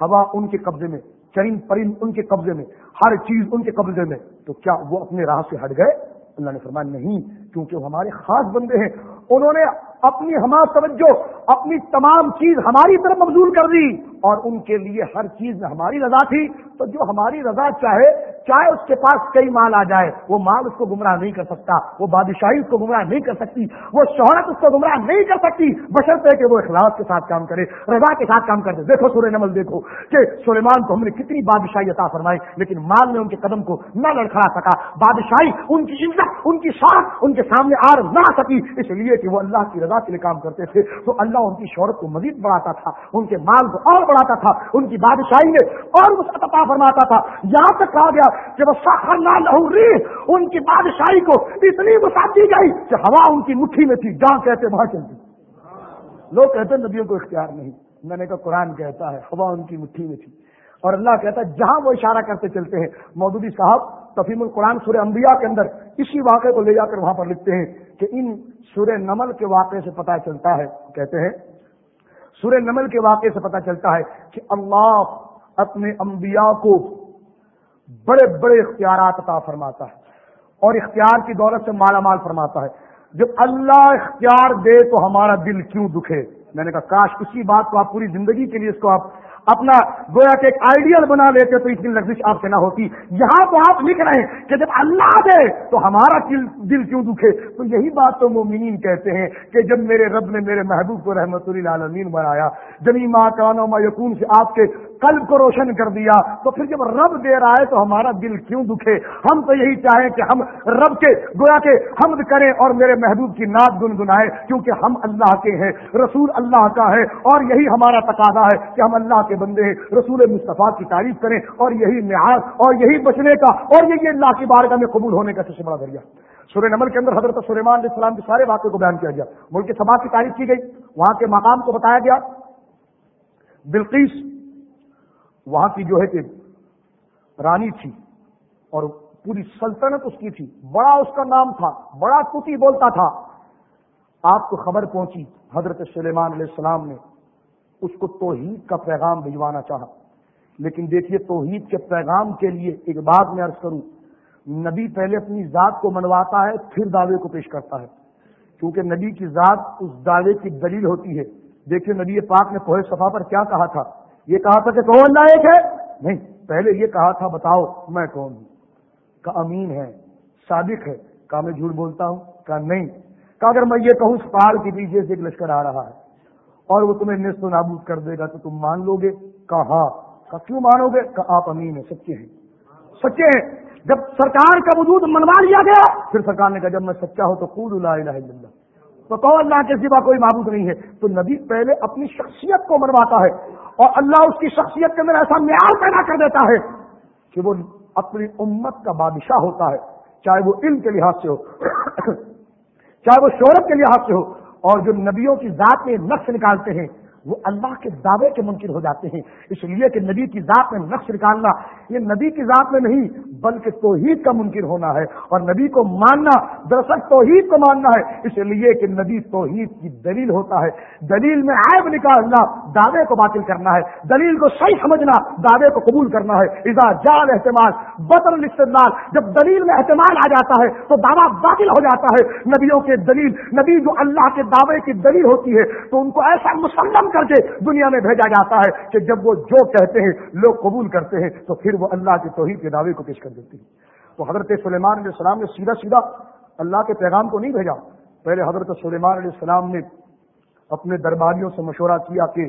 ہوا ان کے قبضے میں۔ چرند پرند ان کے قبضے میں، ہر چیز ان کے قبضے میں۔ تو کیا وہ اپنے راہ سے ہٹ گئے؟ اللہ نے فرمایا، نہیں، کیونکہ وہ ہمارے خاص بندے ہیں۔ انہوں نے اپنی ہمار توجہ، اپنی تمام چیز ہماری طرف مبزول کر دی۔ اور ان کے لیے ہر چیز میں ہماری رضا تھی، تو جو ہماری رضا چاہے چاہے اس کے پاس کئی مال آ جائے، وہ مال اس کو گمراہ نہیں کر سکتا، وہ بادشاہی اس کو گمراہ نہیں کر سکتی، وہ شہرت اس کو گمراہ نہیں کر سکتی بشرط ہے کہ وہ اخلاص کے ساتھ کام کرے، رضا کے ساتھ کام کرے دیکھو سورہ نمل، دیکھو کہ سلیمان کو ہم نے کتنی بادشاہی عطا فرمائی، لیکن مال نے ان کے قدم کو نہ لڑکھڑا سکا، بادشاہی ان کی عزت، ان کی شہرت ان کے سامنے آر نہ سکی، اس لیے کہ وہ اللہ کی رضا کے لیے کام کرتے تھے، تو اللہ ان کی شہرت کو مزید بڑھاتا تھا، ان کے مال کو اور بڑھاتا تھا، ان کی بادشاہی میں، اور عطا فرماتا تھا۔ یہاں تک کہا گیا کہ وہ سخر نہ لہوری ان کی بادشاہی کو اتنی وسعت دی گئی کہ ہوا ان کی مٹھی میں تھی، جہاں کہتے وہاں چلتی۔ لوگ کہتے نبیوں کو اختیار نہیں۔ میں نے کہا قرآن کہتا ہے، ہوا ان کی مٹھی میں تھی۔ اور اللہ کہتا ہے، جہاں وہ اشارہ کرتے چلتے ہیں، مودودی صاحب تفیم القرآن سورہ انبیاء کے اندر اسی واقعے کو لے جا کر وہاں پر لکھتے ہیں کہ ان سورہ نمل کے واقعے سے پتہ چلتا ہے، کہتے ہیں سورہ نمل کے واقعے سے پتہ چلتا ہے کہ اللہ اپنے انبیاء کو بڑے بڑے اختیارات عطا فرماتا ہے اور اختیار کی دولت سے مالا مال فرماتا ہے۔ جب اللہ اختیار دے تو ہمارا دل کیوں دکھے؟ میں نے کہا، کاش اسی بات کو آپ پوری زندگی کے لیے اس کو آپ اپنا گویا کہ ایک آئیڈیل بنا لیتے تو اتنی لفظ آپ سے نہ ہوتی۔ یہاں تو آپ لکھ رہے ہیں کہ جب اللہ دے تو ہمارا دل کیوں دکھے؟ تو یہی بات تو مومنین کہتے ہیں کہ جب میرے رب نے میرے محبوب کو رحمت اللہ عالمین بنایا جمی ماں کانو ما یقون سے آپ کے قلب کو روشن کر دیا تو پھر جب رب دے رہا ہے تو ہمارا دل کیوں دکھے؟ ہم تو یہی چاہیں کہ ہم رب کے، گویا کے حمد کریں اور میرے محبوب کی نعت گنگنائیں، کیونکہ ہم اللہ کے ہیں، رسول اللہ کا ہے اور یہی ہمارا تقاضا ہے کہ ہم اللہ کے بندے ہیں، رسول مصطفیٰ کی تعریف کریں اور یہی معاذ اور یہی بچنے کا اور یہی اللہ کی بارگاہ میں قبول ہونے کا سب سے بڑا ذریعہ۔ سورہ نمل کے اندر حضرت سلیمان علیہ السلام کے سارے واقعے کو بیان کیا گیا۔ ملک سبا کی تعریف کی گئی، وہاں کے مقام کو بتایا گیا۔ بلقیس وہاں کی جو ہے کہ رانی تھی اور پوری سلطنت اس کی تھی، بڑا اس کا نام تھا، بڑا کتی بولتا تھا۔ آپ کو خبر پہنچی، حضرت سلیمان علیہ السلام نے اس کو توحید کا پیغام بھجوانا چاہا۔ لیکن دیکھیے، توحید کے پیغام کے لیے ایک بات میں عرض کروں، نبی پہلے اپنی ذات کو منواتا ہے، پھر دعوے کو پیش کرتا ہے۔ کیونکہ نبی کی ذات اس دعوے کی دلیل ہوتی ہے۔ دیکھیے، نبی پاک نے کوہ صفا پر کیا کہا تھا؟ یہ کہا تھا کہ کون اللہ ایک ہے؟ نہیں، پہلے یہ کہا تھا، بتاؤ میں کون ہوں؟ کا امین ہے، صادق ہے۔ کہا میں جھوٹ بولتا ہوں؟ کہا نہیں۔ کہا اگر میں یہ کہوں پہاڑ کے پیچھے سے ایک لشکر آ رہا ہے اور وہ تمہیں نصف و نابود کر دے گا تو تم مان لو گے؟ کہا ہاں۔ کیوں مانو گے؟ کہ آپ امین ہیں، سچے ہیں۔ سچے ہیں۔ جب سرکار کا وجود منوا لیا گیا، پھر سرکار نے کہا، جب میں سچا ہوں تو خود اللہ الہ الا اللہ۔ تو کہ اللہ کے سوا کوئی معبود نہیں ہے۔ تو نبی پہلے اپنی شخصیت کو منواتا ہے۔ اور اللہ اس کی شخصیت کے اندر ایسا معیار پیدا کر دیتا ہے کہ وہ اپنی امت کا بادشاہ ہوتا ہے، چاہے وہ علم کے لحاظ سے ہو، <coughs> چاہے وہ شہرت کے لحاظ سے ہو، اور جو نبیوں کی ذات میں نقش نکالتے ہیں وہ اللہ کے دعوے کے منکر ہو جاتے ہیں۔ اس لیے کہ نبی کی ذات میں نقش نکالنا یہ نبی کی ذات میں نہیں، بلکہ توحید کا منکر ہونا ہے۔ اور نبی کو ماننا دراصل توحید کو ماننا ہے۔ اس لیے کہ نبی توحید کی دلیل ہوتا ہے۔ دلیل میں عیب نکالنا، دعوے کو باطل کرنا ہے۔ دلیل کو صحیح سمجھنا، دعوے کو قبول کرنا ہے۔ اذا جال احتمال بطر الاستدلال۔ جب دلیل میں احتمال آ جاتا ہے، تو دعویٰ باطل ہو جاتا ہے۔ نبیوں کے دلیل، نبی جو اللہ کے دعوے کی دلیل ہوتی ہے، تو ان کو ایسا مسلم کر کے دنیا میں بھیجا جاتا ہے کہ جب وہ جو کہتے ہیں لوگ قبول کرتے ہیں تو پھر وہ اللہ کی توحید کے دعوے کو پیش کر دیتے ہیں۔ تو حضرت سلیمان علیہ السلام نے سیدھا سیدھا اللہ کے پیغام کو نہیں بھیجا۔ پہلے حضرت سلیمان علیہ السلام نے اپنے درباریوں سے مشورہ کیا کہ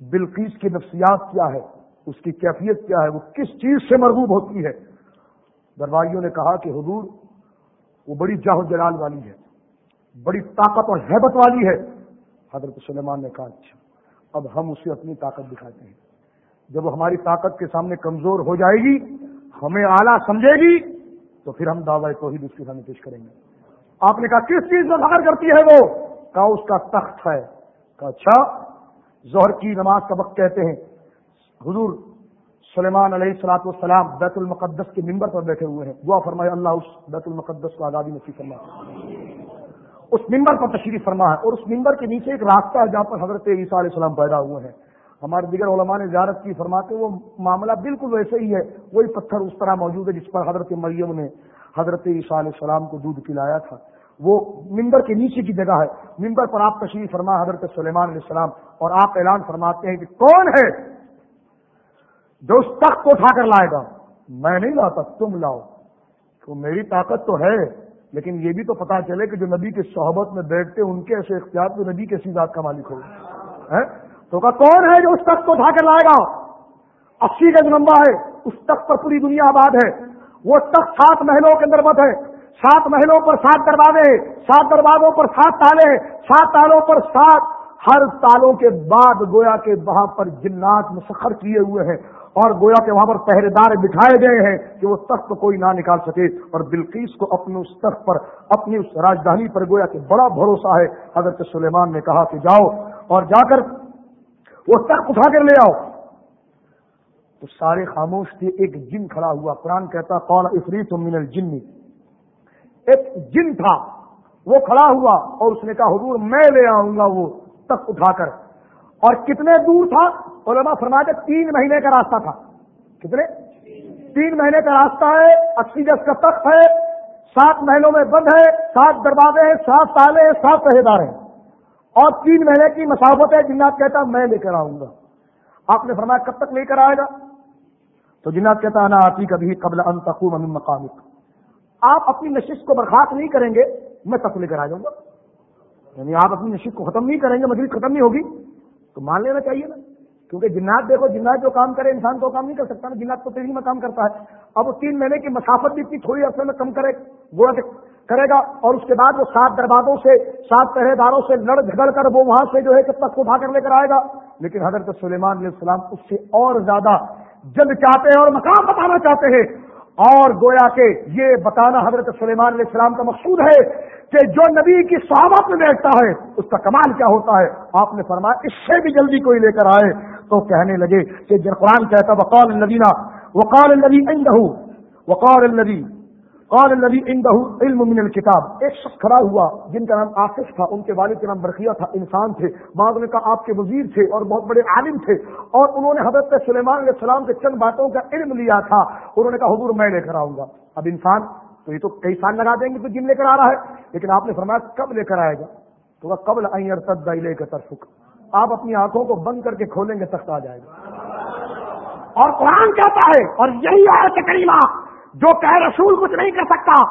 بلقیس کی نفسیات کیا ہے، اس کی کیفیت کیا ہے، وہ کس چیز سے مرغوب ہوتی ہے؟ درباریوں نے کہا کہ حضور، وہ بڑی جاہ جلال والی ہے، بڑی طاقت اور حیبت والی ہے۔ حضرت سلیمان نے کہا اچھا۔ اب ہم اسے اپنی طاقت دکھاتے ہیں۔ جب وہ ہماری طاقت کے سامنے کمزور ہو جائے گی، ہمیں اعلیٰ سمجھے گی، تو پھر ہم دعوی توحید اس کے سامنے پیش کریں گے۔ آپ نے کہا، کس چیز میں فخر کرتی ہے وہ؟ کہا، اس کا تخت ہے۔ کہا اچھا ظہر کی نماز کا وقت کہتے ہیں۔ حضور سلیمان علیہ السلاط والسلام بیت المقدس کے ممبر پر بیٹھے ہوئے ہیں۔ دعا فرمائے، اللہ اس بیت المقدس کو آزادی نصیب فرما اس ممبر پر تشریف فرما ہے اور اس ممبر کے نیچے ایک راستہ ہے جہاں پر حضرت عیسیٰ علیہ السلام پیدا ہوئے ہیں۔ ہمارے دیگر علماء نے زیارت کی، فرماتے وہ معاملہ بالکل ویسے ہی ہے، وہی پتھر اس طرح موجود ہے جس پر حضرت مریم نے حضرت عیسیٰ علیہ السلام کو دودھ پلایا تھا۔ وہ ممبر کے نیچے کی جگہ ہے۔ ممبر پر آپ تشریف فرما، حضرت سلیمان علیہ السلام، اور آپ اعلان فرماتے ہیں کہ کون ہے جو اس تخت کو اٹھا کر لائے گا؟ میں نہیں لاتا، تم لاؤ۔ تو میری طاقت تو ہے۔ لیکن یہ بھی تو پتا چلے کہ جو نبی کی صحبت میں بیٹھتے ان کے ایسے اختیار تو نبی کے ذات کا مالک ہوگا تو کا کون ہے جو اس تخت کو اٹھا کر لائے گا؟ اسی گز لمبا ہے، اس تخت پر پوری دنیا آباد ہے۔ وہ تخت سات محلوں کے اندر مت ہے۔ سات محلوں پر سات دروازے، سات دروازوں پر سات تالے ہیں سات تالوں پر سات۔ ہر تالوں کے بعد گویا کے وہاں پر جنات مسخر کیے ہوئے ہیں۔ اور گویا کے وہاں پر پہرے دار بٹھائے گئے ہیں کہ وہ تخت کوئی نہ نکال سکے اور بلقیس کو اپنے اس تخت پر، اپنی اس راجدھانی پر گویا کہ بڑا بھروسہ ہے۔ حضرت سلیمان نے کہا کہ جاؤ اور جا کر وہ تخت اٹھا کر لے آؤ۔ تو سارے خاموش تھے، ایک جن کھڑا ہوا۔ قرآن کہتا کون افریت من الجن۔ ایک جن تھا، وہ کھڑا ہوا اور اس نے کہا، حضور میں لے آؤں گا وہ تخت اٹھا کر۔ اور کتنے دور تھا؟ علماء فرماتے تین مہینے کا راستہ تھا۔ کتنے؟ تین مہینے کا راستہ ہے اسی گز کا تخت ہے، سات مہینوں میں بند ہے، سات دروازے ہیں، سات تالے ہیں، سات پہرے دار ہیں۔ اور تین مہینے کی مسافت ہے جنات کہتا میں لے کر آؤں گا۔ آپ نے فرمایا، کب تک لے کر آئے گا؟ تو جنات کہتا نا آتی کبھی قبل ان تقوم من مقامک۔ آپ اپنی نشست کو برخاست نہیں کریں گے، میں تک لے کر آ جاؤں گا۔ یعنی آپ اپنی نشست کو ختم نہیں کریں گے مجھے ختم نہیں ہوگی۔ تو مان لینا چاہیے نا، کیونکہ جنات دیکھو، جنات جو کام کرے، انسان تو کام نہیں کر سکتا نا، جنات تو تیزی میں کام کرتا ہے۔ اب وہ تین مہینے کی مسافت بھی اتنی تھوڑی عرصے میں کم کرے گوڑا کرے گا، اور اس کے بعد وہ سات دروازوں سے، سات پہرے داروں سے لڑ جھگڑ کر وہ وہاں سے جو ہے کب تک اٹھا کر لے کر آئے گا۔ لیکن حضرت سلیمان علیہ السلام اس سے اور زیادہ جلد چاہتے ہیں اور مقام بتانا چاہتے ہیں۔ اور گویا کے یہ بتانا حضرت سلیمان علیہ السلام کا مقصود ہے کہ جو نبی کی صحابت میں بیٹھتا ہے، اس کا کمال کیا ہوتا ہے؟ آپ نے فرمایا، اس سے بھی جلدی کوئی لے کر آئے۔ تو کہنے لگے کہ جب قرآن کہتا وقال النبینا وقال النبی عنده وقال النبی قال النبی عنده علم من الكتاب. ایک شخص کھڑا ہوا جن کا نام آصف تھا، ان کے والد کا نام برقیہ تھا، انسان تھے بعد نے کہا آپ کے وزیر تھے اور بہت بڑے عالم تھے اور انہوں نے حضرت سلیمان علیہ السلام سے چند باتوں کا علم لیا تھا۔ انہوں نے کہا، حضور میں لے کر آؤں گا۔ اب انسان تو یہ تو کئی سال لگا دیں گے تو جن لے کر آ رہا ہے، لیکن آپ نے فرمایا کب لے کر آئے گا؟ تو وہ قبل لے کر ترفک آپ اپنی آنکھوں کو بند کر کے کھولیں گے تخت آ جائے گا۔ اور قرآن کہتا ہے، اور یہی آیت کریمہ جو کہ رسول کچھ نہیں کر سکتا۔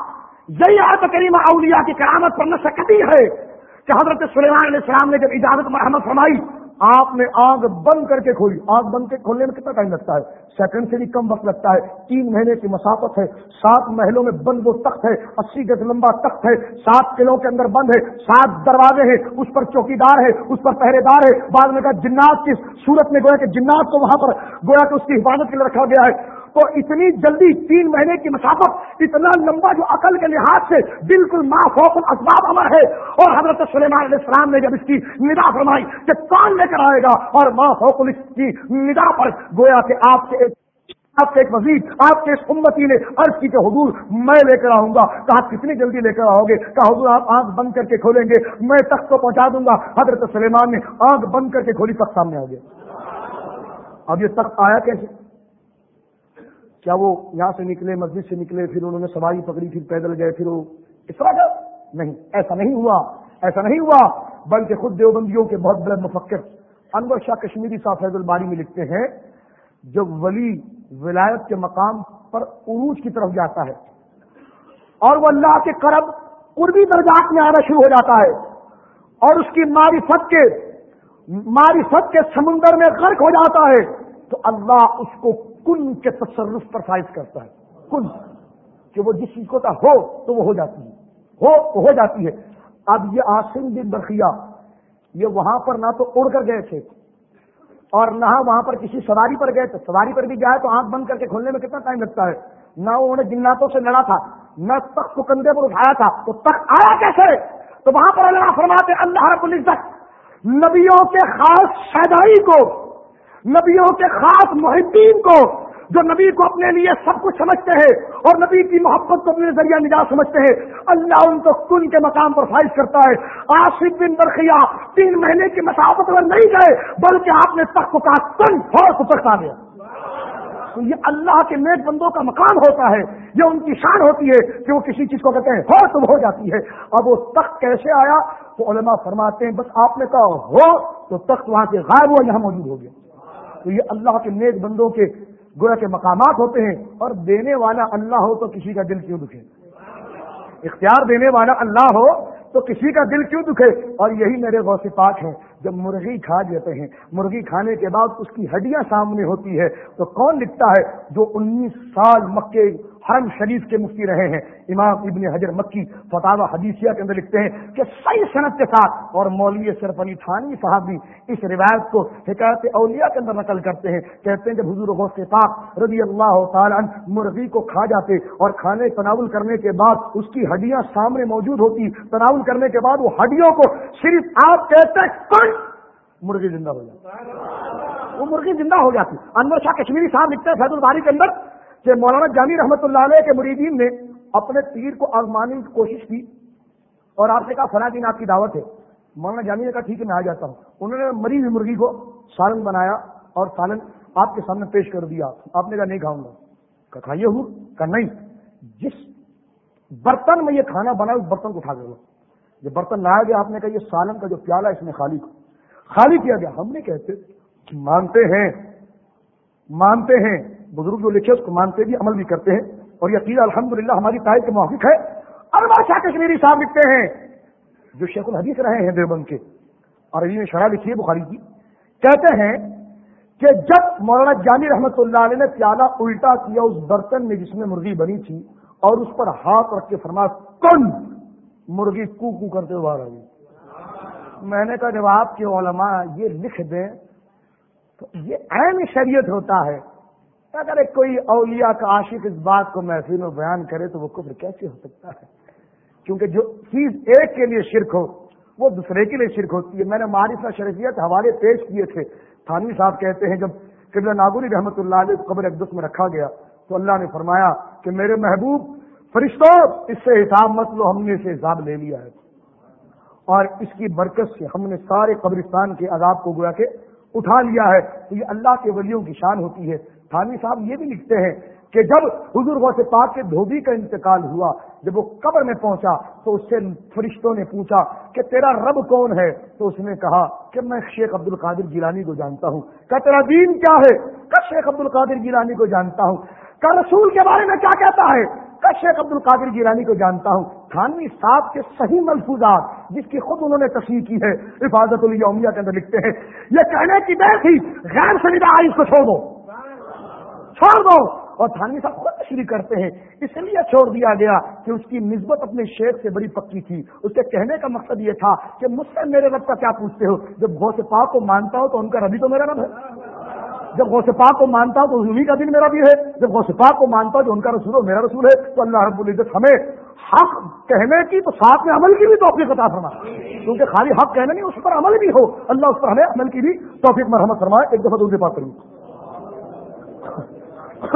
یہی آیت کریمہ اولیاء کی کرامت پر نسکتی ہے۔ کہ حضرت سلیمان علیہ السلام نے جب اجازت مرحمت فرمائی، آپ نے آگ بند کر کے کھولی آگ بند کے کھولنے میں کتنا ٹائم لگتا ہے؟ سیکنڈ سے بھی کم وقت لگتا ہے۔ تین مہینے کی مسافت ہے۔ سات محلوں میں بند وہ تخت ہے۔ اسی گز لمبا تخت ہے۔ سات قلعوں کے اندر بند ہے۔ سات دروازے ہیں۔ اس پر چوکی دار ہے۔ اس پر پہرے دار ہے۔ بعد میں کہا، جنات کی صورت میں گویا کہ جنات کو وہاں پر گویا کہ اس کی حفاظت کے لیے رکھا گیا ہے۔ تو اتنی جلدی تین مہینے کی مسافت، اتنا لمبا جو عقل کے لحاظ سے بالکل ما فوق اسباب امر ہے۔ اور حضرت سلیمان علیہ السلام نے جب اس کی ندا فرمائی کہ کون لے کر آئے گا، اور ما فوق اس کی ندا پر گویا کہ آپ کے آپ کے ایک وزیر، آپ کے اس امتی نے عرض کی کہ حضور میں لے کر آؤں گا۔ کہا، کتنی جلدی لے کر آؤ گے؟ کہا، حضور، آپ آنکھ بند کر کے کھولیں گے، میں تخت کو پہنچا دوں گا۔ حضرت سلیمان نے آنکھ بند کر کے کھولی، تخت سامنے آ گیا۔ اب یہ تخت آیا کیسے؟ کیا وہ یہاں سے نکلے، مسجد سے نکلے، پھر انہوں نے سواری پکڑی، پھر پیدل گئے، پھر وہ اس طرح کا نہیں، ایسا نہیں ہوا، ایسا نہیں ہوا، بلکہ خود دیوبندیوں کے بہت بڑے مفکر انور شاہ کشمیری صاحب فیض الباری میں لکھتے ہیں، جب ولی ولایت کے مقام پر عروج کی طرف جاتا ہے اور وہ اللہ کے کرب قربی درجات میں آنا شروع ہو جاتا ہے اور اس کی معرفت کے معرفت کے سمندر میں غرق ہو جاتا ہے تو اللہ اس کو کن کے تصرف پر فائز کرتا ہے؟ کن؟ کہ وہ جس چیز کو ہو، تو وہ ہو جاتی ہے۔ ہو، تو ہو جاتی ہے۔ اب یہ آسم بن برقیہ یہ وہاں پر نہ تو اڑ کر گئے تھے، اور نہ وہاں پر کسی سواری پر گئے تھے۔ سواری پر بھی جائے تو آنکھ بند کر کے کھولنے میں کتنا ٹائم لگتا ہے؟ نہ انہوں نے جناتوں سے لڑا تھا، نہ تخت کو کندھے پر اٹھایا تھا۔ تو تخت آیا کیسے؟ تو وہاں پر اللہ فرماتے اللہ رب العزت، نبیوں کے خاص شہدائی کو نبیوں کے خاص محدین کو، جو نبی کو اپنے لیے سب کچھ سمجھتے ہیں اور نبی کی محبت کو اپنے ذریعہ نجات سمجھتے ہیں۔ اللہ ان کو کن کے مقام پر فائز کرتا ہے۔ آصف بن برقیہ تین مہینے کی مسافت میں نہیں گئے، بلکہ آپ نے تخت کو کہا کن فوج تک آ تو یہ اللہ کے نیک بندوں کا مقام ہوتا ہے۔ یہ ان کی شان ہوتی ہے کہ وہ کسی چیز کو کہتے ہیں، ہو تو ہو جاتی ہے۔ اب وہ تخت کیسے آیا؟ تو علماء فرماتے ہیں، بس آپ نے کہا ہو تو تخت وہاں سے غائب ہوا، یہاں موجود ہو گیا۔ تو یہ اللہ کے نیک بندوں کے گویا کے مقامات ہوتے ہیں اور دینے والا اللہ ہو تو کسی کا دل کیوں دکھے؟ اختیار دینے والا اللہ ہو تو کسی کا دل کیوں دکھے؟ اور یہی میرے غوث پاک ہیں، جب مرغی کھا لیتے ہیں، مرغی کھانے کے بعد اس کی ہڈیاں سامنے ہوتی ہے تو کون لکھتا ہے جو انیس سال مکے حرم شریف کے مفتی رہے ہیں۔ امام ابن حجر مکی فتح حدیثیہ کے اندر لکھتے ہیں کہ صحیح صنعت کے ساتھ اور مولوی صرف علی تھانی صاحب بھی اس روایت کو حکایت اولیاء کے اندر نقل کرتے ہیں۔ کہتے ہیں جب حضور غوث پاک رضی اللہ تعالیٰ مرغی کو کھا جاتے اور کھانے تناول کرنے کے بعد اس کی ہڈیاں سامنے موجود ہوتی، تناول کرنے کے بعد وہ ہڈیوں کو صرف آپ کہتے ہیں مرغی زندہ ہو جاتی۔ وہ مرغی زندہ ہو جاتی۔ انور شاہ کشمیری صاحب لکھتے ہیں فیض الباری کے اندر کہ مولانا جامی رحمت اللہ علیہ کے مریدین نے اپنے تیر کو آزمانے کی کوشش کی اور آپ نے کہا فلاں دن آپ کی دعوت ہے۔ مولانا جامی نے کہا ٹھیک ہے، میں آ جاتا ہوں۔ انہوں نے مری ہوئی مرغی کو سالن بنایا اور سالن آپ کے سامنے پیش کر دیا۔ آپ نے کہا نہیں کھاؤں گا۔ کھائیے ہوں کہ نہیں۔ جس برتن میں یہ کھانا بنا اس برتن کو اٹھا کر یہ برتن لایا گیا، آپ نے کہا یہ سالن کا جو پیالہ اس میں خالی خالی کیا گیا؟ ہم نے کہتے مانتے ہیں۔ مانتے ہیں۔ بزرگ جو لکھے اس کو مانتے بھی عمل بھی کرتے ہیں اور یہ عقیدہ الحمد للہ ہماری تائید کے موافق ہے۔ اربا شاہ کشمیری صاحب لکھتے ہیں، جو شیخ الحدیث رہے ہیں دیوبند کے۔ اور ابھی میں شرح لکھی ہے بخاری کی۔ کہتے ہیں کہ جب مولانا جانی رحمت اللہ علیہ نے پیالہ الٹا کیا اس برتن میں جس میں مرغی بنی تھی اور اس پر ہاتھ رکھ کے فرما کن! مرغی کو کو کرتے ہوئے آ رہی میں نے کہا، جب آپ کے علماء یہ لکھ دیں تو یہ عین شریعت ہوتا ہے۔ اگر کوئی اولیاء کا عاشق اس بات کو محفل میں بیان کرے تو وہ کفر کیسے ہو سکتا ہے؟ کیونکہ جو چیز ایک کے لیے شرک ہو، وہ دوسرے کے لیے شرک ہوتی ہے۔ میں نے معرفہ شریفیت حوالے پیش کیے تھے۔ تھانی صاحب کہتے ہیں، جب قبل ناگوری رحمۃ اللہ علیہ قبر اقدس میں رکھا گیا تو اللہ نے فرمایا کہ میرے محبوب فرشتوں اس سے حساب مت لو، ہم نے اسے حساب لے لیا ہے۔ اور اس کی برکت سے ہم نے سارے قبرستان کے عذاب کو گویا کہ اٹھا لیا ہے۔ تو یہ اللہ کے ولیوں کی شان ہوتی ہے۔ تھانی صاحب یہ بھی لکھتے ہیں کہ جب حضور غوث پاک کے دھوبی کا انتقال ہوا، جب وہ قبر میں پہنچا، تو اس سے فرشتوں نے پوچھا کہ تیرا رب کون ہے؟ تو اس نے کہا کہ میں شیخ عبد القادر گیلانی کو جانتا ہوں۔ کہ تیرا دین کیا ہے؟ کہ شیخ عبد القادر گیلانی کو جانتا ہوں۔ کہ رسول کے بارے میں کیا کہتا ہے؟ کہ شیخ عبد القادر گیلانی کو جانتا ہوں۔ تھانوی صاحب کے صحیح ملفوظات جس کی خود انہوں نے تصویر کی ہے، حفاظت الیومیہ کے اندر لکھتے ہیں، یہ کہنے کی دیر تھی غیر سنیدہ آئی اس کو چھوڑ دو۔ چھوڑ دو اور تھانوی صاحب خود تشریح کرتے ہیں۔ اس لیے چھوڑ دیا گیا کہ اس کی نسبت اپنے شیخ سے بڑی پکی تھی۔ اس کے کہنے کا مقصد یہ تھا کہ مجھ سے میرے رب کا کیا پوچھتے ہو؟ جب غوث پاک کو مانتا ہو تو ان کا ربی تو میرا رب ہے۔ جب غوث پاک کو مانتا ہوں تو انہیں کا دن میرا بھی ہے۔ جب غوث پاک کو مانتا ہوں جو ان کا رسول ہو میرا رسول ہے۔ تو اللہ رب العزت ہمیں حق کہنے کی تو ساتھ میں عمل کی بھی توفیق عطا فرمائے۔ کیونکہ خالی حق کہنے نہیں، اس پر عمل بھی ہو۔ اللہ اس پر ہمیں عمل کی بھی توفیق مرحمت فرمائے۔ ایک دفعہ دوسری بات کروں۔ <coughs>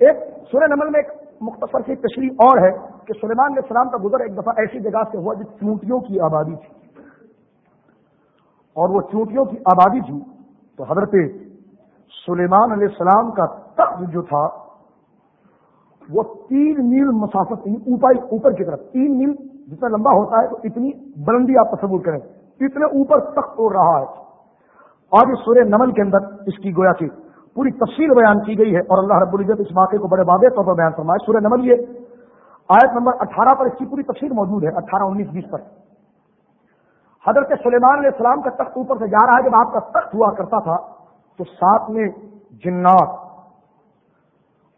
ایک سورہ نمل میں ایک مختصر سی تشریح اور ہے کہ سلیمان علیہ السلام کا گزر ایک دفعہ ایسی جگہ سے ہوا جو چونٹیوں کی آبادی تھی۔ اور وہ چونٹیوں کی آبادی تھی تو حضرت سلیمان علیہ السلام کا تخت جو تھا، وہ تین میل مسافت یعنی اوپر اوپر کی طرف، تین میل جتنا لمبا ہوتا ہے تو اتنی بلندی آپ تصور کریں، اتنے اوپر تخت اڑ رہا ہے اور اس سورہ نمل کے اندر اس کی گویا کی پوری تفصیل بیان کی گئی ہے اور اللہ رب العزت اس واقعے کو بڑے واضح طور پر بیان فرمائے۔ سورہ نمل یہ آیت نمبر اٹھارہ پر اس کی پوری تفصیل موجود ہے، اٹھارہ، انیس، بیس پر۔ حضرت سلیمان علیہ السلام کا تخت اوپر سے جا رہا ہے، جب آپ کا تخت ہوا کرتا تھا تو ساتھ میں جنات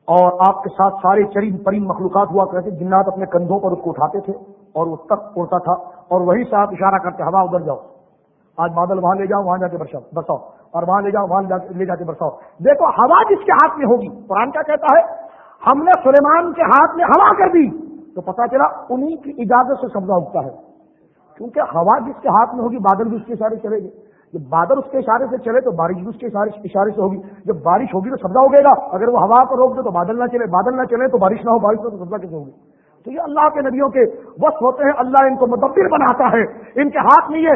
اور آپ کے ساتھ سارے چرین پرین مخلوقات ہوا کرتے جنات اپنے کندھوں پر اس کو اٹھاتے تھے اور وہ تخت اڑتا تھا اور وہی سے آپ اشارہ کرتے ہوا ادھر جاؤ، آج بادل وہاں لے جاؤ، وہاں جا کے برساؤ۔ اور وہاں لے جاؤ، وہاں لے جا کے برساؤ۔ دیکھو، ہوا جس کے ہاتھ میں ہوگی؟ قرآن کیا کہتا ہے؟ ہم نے سلیمان کے ہاتھ میں ہوا کر دی۔ تو پتا چلا انہیں کی اجازت سے سبزہ اگتا ہے۔ کیونکہ ہوا جس کے ہاتھ میں ہوگی، بادل بھی اس کے اشارے چلے گی۔ جب بادل اس کے اشارے سے چلے تو بارش بھی اس کے اشارے سے ہوگی۔ جب بارش ہوگی تو سبزہ اگے گا۔ اگر وہ ہوا کو روک دے تو بادل نہ چلے، بادل نہ چلے تو بارش نہ ہو، بارش میں تو سبزہ کیسے ہوگی؟ تو یہ اللہ کے نبیوں کے وقت ہوتے ہیں۔ اللہ ان کو مدبر بناتا ہے۔ ان کے ہاتھ میں یہ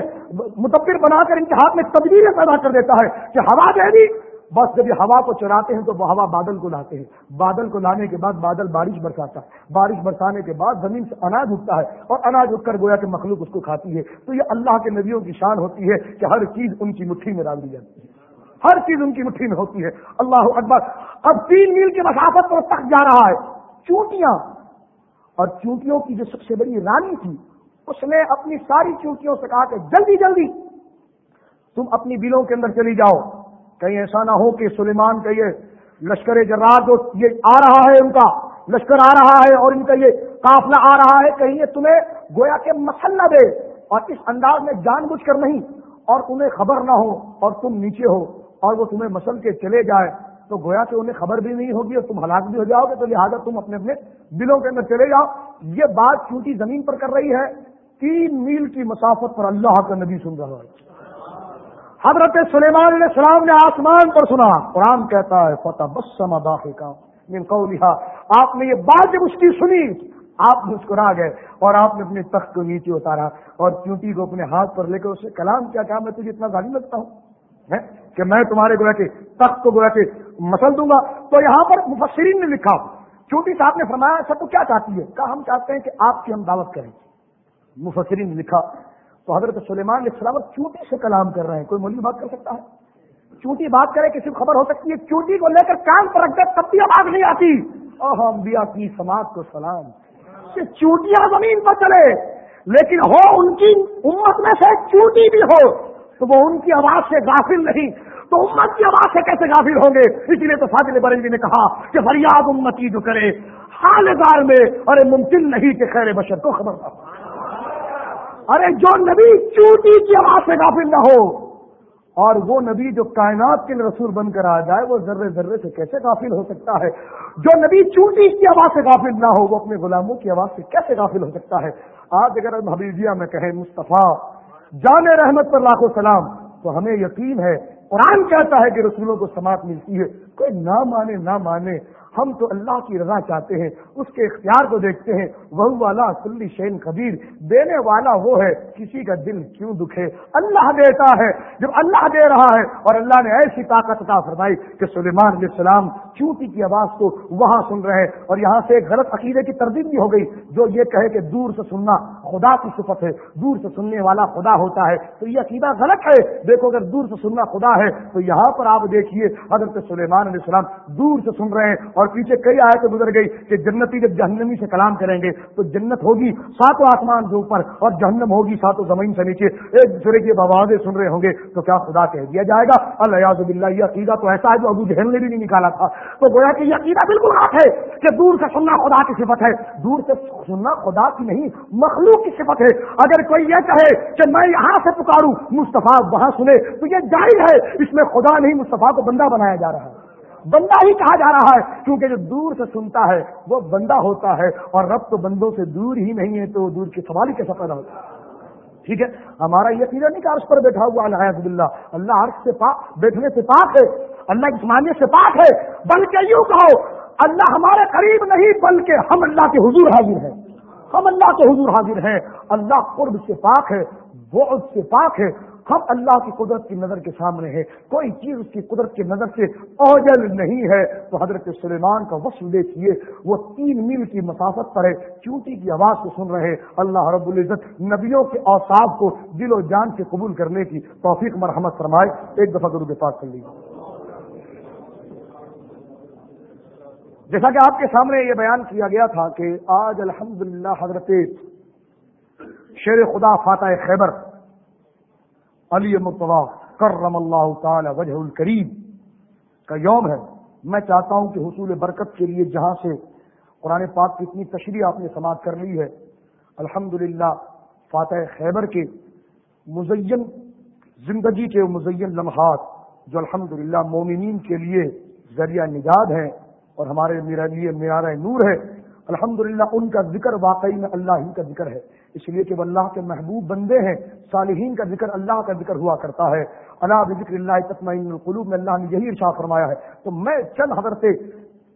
مدبر بنا کر ان کے ہاتھ میں تبدیلیاں پیدا کر دیتا ہے کہ ہوا دے دی بس جب یہ ہوا کو چراتے ہیں تو وہ ہوا بادل کو لاتے ہیں۔ بادل کو لانے کے بعد بادل بارش برساتا ہے۔ بارش برسانے کے بعد زمین سے اناج اٹھتا ہے اور اناج اٹھ کر گویا کہ مخلوق اس کو کھاتی ہے۔ تو یہ اللہ کے نبیوں کی شان ہوتی ہے کہ ہر چیز ان کی مٹھی میں ڈال دی جاتی ہے۔ ہر چیز ان کی مٹھی میں ہوتی ہے۔ اللہ اکبر۔ اب تین میل کی مسافت پر تک جا رہا ہے۔ چوٹیاں اور چونٹیوں کی جو سب سے بڑی رانی تھی، اس نے اپنی ساری چونٹیوں سے کہا کہ جلدی جلدی تم اپنی بلوں کے اندر چلی جاؤ۔ کہیں ایسا نہ ہو کہ سلیمان کا یہ لشکر جرار جو یہ آ رہا ہے ان کا، لشکر آ رہا ہے اور ان کا یہ قافلہ آ رہا ہے۔ کہیں یہ تمہیں گویا کے مسل نہ دے اور اس انداز میں جان بوجھ کر نہیں اور تمہیں خبر نہ ہو اور تم نیچے ہو اور وہ تمہیں مسل کے چلے جائے تو گویا کہ انہیں خبر بھی نہیں ہوگی اور تم ہلاک بھی ہو جاؤ گے، تو لہٰذا تم اپنے اپنے دلوں کے اندر چلے جاؤ۔ یہ بات چونٹی زمین پر کر رہی ہے۔ تین میل کی مسافت پر اللہ کا نبی سن رہا ہے حضرت سلیمان علیہ السلام نے آسمان پر سنا۔ قرآن کہتا ہے فتح بس سما داخل کا آپ نے یہ بات جب اس کی سنی، آپ مسکرا گئے اور آپ نے اپنے تخت کو نیچے اتارا اور چونٹی کو اپنے ہاتھ پر لے کر اسے، کلام کیا کہا میں تجھے اتنا گالی لگتا ہوں؟ کہ میں تمہارے گویا کے تخت کو گویا کے مسل دوں گا۔ تو یہاں پر مفسرین نے لکھا چونٹی صاحب نے فرمایا سر تو کیا چاہتی ہے؟ کہا، ہم چاہتے ہیں کہ آپ کی ہم دعوت کریں۔ مفسرین نے لکھا۔ تو حضرت سلیمان علیہ السلام چونٹی سے کلام کر رہے ہیں۔ کوئی مولوی بات کر سکتا ہے؟ چونٹی بات کرے، کسی کو خبر ہو سکتی ہے؟ چونٹی کو لے کر کام پر رکھ دے، تب بھی آواز نہیں آتی۔ اوہ، انبیاء کی سماج کو سلام۔ چونٹیاں زمین پر چلے، لیکن ہو ان کی امت میں سے چونٹی بھی ہو، تو وہ ان کی آواز سے غافل نہیں۔ تو امت کی آواز سے کیسے غافل ہوں گے؟ اس لیے تو فاضل برنجی نے کہا کہ فریاد امتی جو کرے، حال دار میں، ارے ممکن نہیں کہ خیر بشر کو خبر تھا ارے جو نبی چوٹی کی آواز سے غافل نہ ہو، اور وہ نبی جو کائنات کے رسول بن کر آ جائے، وہ ذرے ذرے سے کیسے غافل ہو سکتا ہے؟ جو نبی چوٹی کی آواز سے غافل نہ ہو، وہ اپنے غلاموں کی آواز سے کیسے غافل ہو سکتا ہے؟ آج اگر ہم حبیبیہ میں کہیں مصطفیٰ، جان رحمت پر لاکھوں سلام، تو ہمیں یقین ہے قرآن کہتا ہے کہ رسولوں کو سماعت ملتی ہے۔ کوئی نہ مانے نہ مانے، ہم تو اللہ کی رضا چاہتے ہیں، اس کے اختیار کو دیکھتے ہیں۔ وہ والا کلی شین قبیر دینے والا وہ ہے، کسی کا دل کیوں دکھے؟ اللہ دیتا ہے، جب اللہ دے رہا ہے، اور اللہ نے ایسی طاقت عطا فرمائی کہ سلیمان علیہ السلام چونٹی کی آواز کو وہاں سن رہے ہیں، اور یہاں سے ایک غلط عقیدے کی تردید بھی ہو گئی، جو یہ کہے کہ دور سے سننا خدا کی صفت ہے، دور سے سننے والا خدا ہوتا ہے، تو یہ عقیدہ غلط ہے۔ دیکھو، اگر دور سے سننا خدا ہے، تو یہاں پر آپ دیکھیے، حضرت سلیمان علیہ السلام دور سے سن رہے ہیں، اور پیچھے کئی آئے تو گزر گئی کہ جنتی جب جہنمی سے کلام کریں گے تو جنت ہوگی، ساتوں آسمان کے اوپر اور جہنم ہوگی، ساتوں زمین سے نیچے۔ ایک دوسرے کی آوازیں سن رہے ہوں گے، تو کیا خدا کہہ دیا جائے گا؟ اللہ بلّہ یہ عقیدہ تو ایسا ہے جو ابو جہل نے بھی نہیں نکالا تھا۔ تو گویا کہ یہ عقیدہ بالکل رات ہے کہ دور سے سننا خدا کی صفت ہے۔ دور سے سننا خدا کی نہیں، مخلوق کی صفت ہے۔ اگر کوئی یہ کہے کہ میں یہاں سے پکاروں، مصطفیٰ وہاں سنے، تو یہ جائز ہے۔ اس میں خدا نہیں، مصطفیٰ کو بندہ بنایا جا رہا ہے۔ بندہ ہی کہا جا رہا ہے، کیونکہ جو دور سے سنتا ہے، وہ بندہ ہوتا ہے، اور رب تو بندوں سے دور ہی نہیں ہے، تو دور کے سوال ہی کیسا پیدا ہوتا ہے؟ ٹھیک ہے؟ ہمارا یہ قیدا نہیں کہ عرش پر بیٹھا ہوا، الحمد للہ، اللہ عرش سے پاک، بیٹھنے سے پاک ہے، اللہ جسمانیت سے پاک ہے، بلکہ یوں کہو، اللہ ہمارے قریب نہیں، بلکہ ہم اللہ کے حضور حاضر ہیں۔ ہم اللہ کے حضور حاضر ہیں، اللہ قرب سے پاک ہے وہ سے پاک ہے ہم اللہ کی قدرت کی نظر کے سامنے ہے کوئی چیز اس کی قدرت کی نظر سے اوجل نہیں ہے۔ تو حضرت سلیمان کا وصف دیکھیے، وہ تین میل کی مسافت پر ہے، چونٹی کی آواز کو سن رہے اللہ رب العزت نبیوں کے اوساف کو دل و جان سے قبول کرنے کی توفیق مرحمت فرمائے۔ ایک دفعہ گرو کے پاس کر لیجیے جیسا کہ آپ کے سامنے یہ بیان کیا گیا تھا کہ آج الحمدللہ حضرت شیر خدا فاتح خیبر علی مطلع کرم اللہ تعالی وجہ الکریم کا یوم ہے۔ میں چاہتا ہوں کہ حصول برکت کے لیے جہاں سے قرآن پاک کی اتنی تشریح آپ نے سماعت کر لی ہے الحمد فاتح خیبر کے مزین زندگی کے مزین لمحات جو الحمد مومنین کے لیے ذریعہ نجات ہیں اور ہمارے میرا لیے معیار نور ہے۔ الحمد ان کا ذکر واقعی میں اللہ ہی کا ذکر ہے۔ اس لیے کہ وہ اللہ کے محبوب بندے ہیں، صالحین کا ذکر اللہ کا ذکر ہوا کرتا ہے۔ اللہ ذکر اللہ تطمئن القلوب، میں اللہ نے یہی ارشا فرمایا ہے۔ تو میں چند حضرت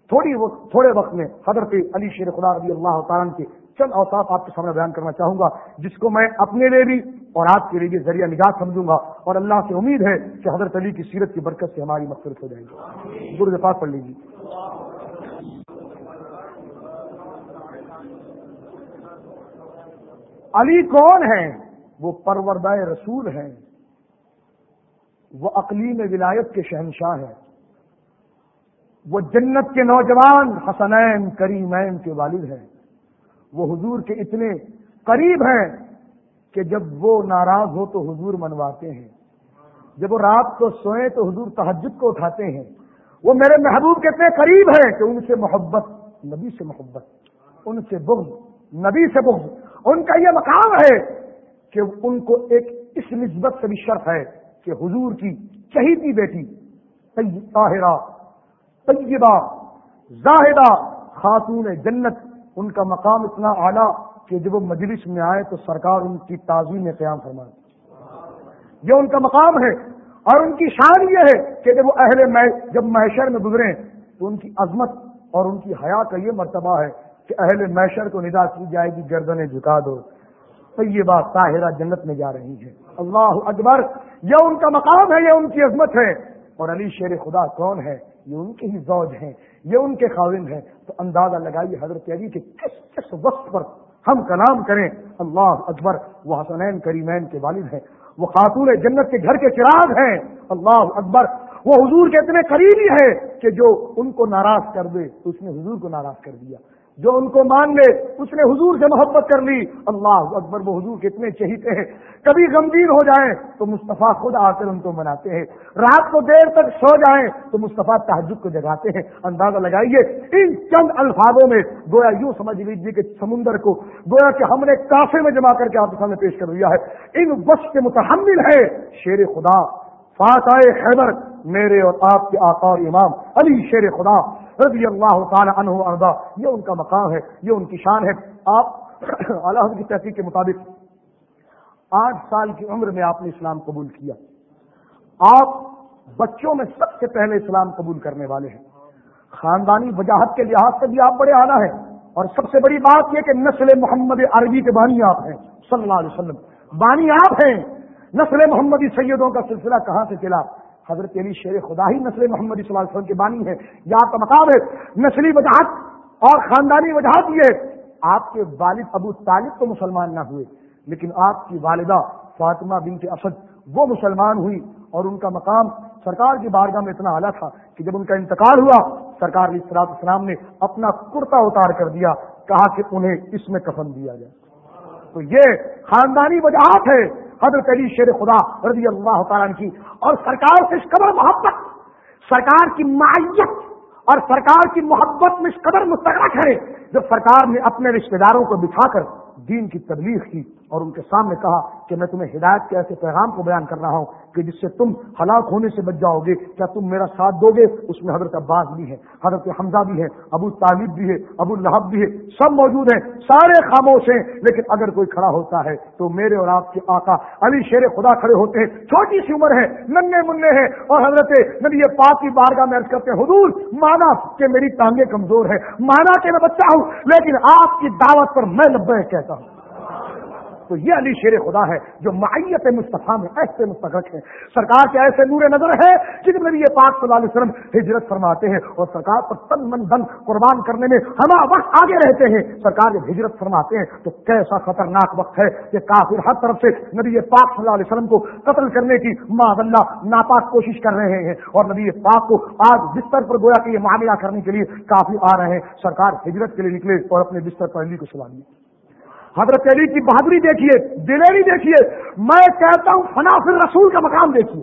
تھوڑی تھوڑے وقت میں حضرت علی شیر خدا رضی اللہ تعالیٰ کے چند اوساف آپ کے سامنے بیان کرنا چاہوں گا، جس کو میں اپنے لیے بھی اور آپ کے لیے بھی ذریعہ نجات سمجھوں گا۔ اور اللہ سے امید ہے کہ حضرت علی کی سیرت کی برکت سے ہماری مقصد ہو جائے گی۔ گرو پاک پڑھ لیجیے علی کون ہے وہ پروردہ رسول ہیں۔ وہ اقلیم ولایت کے شہنشاہ ہیں۔ وہ جنت کے نوجوان حسنین کریمین کے والد ہیں۔ وہ حضور کے اتنے قریب ہیں کہ جب وہ ناراض ہو تو حضور منواتے ہیں۔ جب وہ رات کو سوئیں تو حضور تحجد کو اٹھاتے ہیں۔ وہ میرے محبوب کے اتنے قریب ہیں کہ ان سے محبت، نبی سے محبت، ان سے بغض، نبی سے بغض۔ ان کا یہ مقام ہے کہ ان کو ایک اس نسبت سے بھی شرط ہے کہ حضور کی چہیتی بیٹی طاہرہ، طیبہ، زاہدہ خاتون جنت، ان کا مقام اتنا اعلیٰ کہ جب وہ مجلس میں آئے تو سرکار ان کی تعظیم میں قیام فرمائے یہ ان کا مقام ہے اور ان کی شان یہ ہے کہ جب وہ اہل جب محشر میں گزرے تو ان کی عظمت اور ان کی حیا کا یہ مرتبہ ہے کہ اہل میشر کو ندا کی جائے گی، گردنیں جھکا دو۔ تو یہ بات طاہرہ جنت میں جا رہی ہے۔ اللہ اکبر، یہ ان کا مقام ہے، یہ ان کی عظمت ہے۔ اور علی شیر خدا کون ہے؟ یہ ان کے ہی زوج ہیں یہ ان کے خاوند ہیں۔ تو اندازہ لگائیے حضرت علی کے کس کس وقت پر ہم کلام کریں۔ اللہ اکبر، وہ حسنین کریمین کے والد ہیں۔ وہ خاتون جنت کے گھر کے چراغ ہیں۔ اللہ اکبر، وہ حضور کے اتنے قریبی ہے کہ جو ان کو ناراض کر دے۔ تو اس نے حضور کو ناراض کر دیا۔ جو ان کو مان لے، اس نے حضور سے محبت کر لی۔ اللہ اکبر، وہ حضور کتنے چہیتے ہیں۔ کبھی غمگین ہو جائیں تو مصطفیٰ خود آ کر ان کو مناتے ہیں۔ رات کو دیر تک سو جائیں تو مصطفیٰ تحجد کو جگاتے ہیں۔ اندازہ لگائیے، ان چند الفاظوں میں گویا یوں سمجھ لیجیے کہ سمندر کو، گویا کہ ہم نے کافے میں جمع کر کے آپ کے سامنے پیش کر دیا ہے۔ ان وقت کے متحمل ہے شیر خدا فاتح خیبر، میرے اور آپ کے آقا اور امام علی شیر خدا۔ رضی اللہ تعالی عنہ اردا یہ ان کا مقام ہے، یہ ان کی شان ہے۔ آپ <clears throat> اللہ کی تحقیق کے مطابق آٹھ سال کی عمر میں آپ نے اسلام قبول کیا۔ آپ بچوں میں سب سے پہلے اسلام قبول کرنے والے ہیں۔ خاندانی وجاہت کے لحاظ سے بھی آپ بڑے اعلیٰ ہیں۔ اور سب سے بڑی بات یہ کہ نسل محمد عربی کے بانی آپ ہیں، صلی اللہ علیہ وسلم۔ بانی آپ ہیں۔ نسل محمدی سیدوں کا سلسلہ کہاں سے چلا؟ حضرت علی شیر خدا ہی نسل محمد صلی اللہ علیہ وسلم کے بانی ہے یہ آپ کا مقام ہے۔ نسلی وجاہت اور خاندانی وجاہت یہ آپ کے والد ابو طالب تو مسلمان نہ ہوئے، لیکن آپ کی والدہ فاطمہ بن کے اسد، وہ مسلمان ہوئی اور ان کا مقام سرکار کی بارگاہ میں اتنا اعلیٰ تھا کہ جب ان کا انتقال ہوا، سرکار علیہ السلاط اسلام نے اپنا کرتا اتار کر دیا، کہا کہ انہیں اس میں کفن دیا جائے۔ تو یہ خاندانی وجاہت ہے۔ حضرت علی شیر خدا رضی اللہ تعالیٰ کی۔ اور سرکار سے اس قدر محبت، سرکار کی معیت اور سرکار کی محبت میں اس قدر مستقرک ہے جب سرکار نے اپنے رشتے داروں کو بٹھا کر دین کی تبلیغ کی۔ اور ان کے سامنے کہا کہ میں تمہیں ہدایت کے ایسے پیغام کو بیان کر رہا ہوں کہ جس سے تم ہلاک ہونے سے بچ جاؤ گے۔ کیا تم میرا ساتھ دو گے؟ اس میں حضرت عباس بھی ہے حضرت حمزہ بھی ہے ابو طالب بھی ہے ابو الحب بھی ہے سب موجود ہیں، سارے خاموش ہیں۔ لیکن اگر کوئی کھڑا ہوتا ہے تو میرے اور آپ کے آقا علی شیر خدا کھڑے ہوتے ہیں، چھوٹی سی عمر ہے ننے منہ ہیں اور حضرت نبی پاک کی بارگاہ میں کرتے ہیں، حضور، مانا کہ میری ٹانگیں کمزور ہے مانا کہ میں بچہ ہوں، لیکن آپ کی دعوت پر میں لبے کہتا ہوں۔ تو یہ علی شیر خدا ہے جو معیت مصطفیٰ میں ایسے مستقرک ہے سرکار کے ایسے نور نظر ہے جن میں یہ پاک صلی اللہ علیہ وسلم ہجرت فرماتے ہیں اور سرکار پر تن من دن قربان کرنے میں ہم وقت آگے رہتے ہیں۔ سرکار جب ہجرت فرماتے ہیں تو کیسا خطرناک وقت ہے کہ کافر ہر طرف سے نبی پاک صلی اللہ علیہ وسلم کو قتل کرنے کی ماں اللہ ناپاک کوشش کر رہے ہیں اور نبی پاک کو آج بستر پر گویا کہ یہ معاملہ کرنے کے لیے کافی آ رہے ہیں۔ سرکار ہجرت کے لیے نکلے اور اپنے بستر پر علی کو سلا لیے حضرت علی کی بہادری دیکھیے دلیری دیکھیے، میں کہتا ہوں فنافر رسول کا مقام دیکھیے۔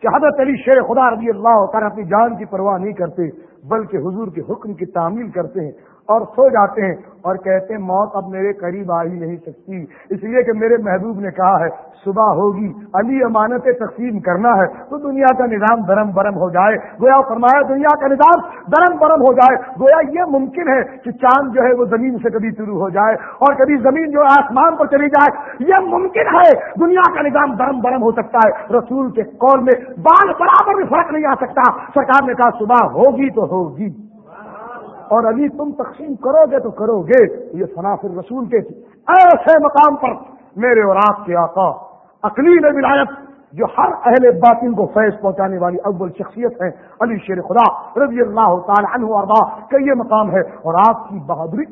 کہ حضرت علی شیر خدا رضی اللہ تعالیٰ اپنی جان کی پرواہ نہیں کرتے، بلکہ حضور کے حکم کی تعمیل کرتے ہیں۔ اور سو جاتے ہیں اور کہتے ہیں موت اب میرے قریب آ ہی نہیں سکتی۔ اس لیے کہ میرے محبوب نے کہا ہے، صبح ہوگی، علی امانت تقسیم کرنا ہے تو دنیا کا نظام درم برم ہو جائے۔ گویا فرمایا دنیا کا نظام درم برم ہو جائے۔ گویا یہ ممکن ہے کہ چاند جو ہے وہ زمین سے کبھی شروع ہو جائے اور کبھی زمین جو آسمان پر چلی جائے۔ یہ ممکن ہے، دنیا کا نظام درم برم ہو سکتا ہے۔ رسول کے قول میں بال برابر بھی فرق نہیں آ سکتا۔ سرکار نے کہا، صبح ہوگی تو ہوگی۔ اور علی تم تقسیم کرو گے تو کرو گے۔ یہ فنافر رسول کے ایسے مقام پر میرے اور آپ کے آقا اقلیل ولایت، جو ہر اہل باطن کو فیض پہنچانے والی اول شخصیت ہے، علی شیر خدا رضی اللہ تعالی عنہ اربا کا یہ مقام ہے۔ اور آپ کی بہادری،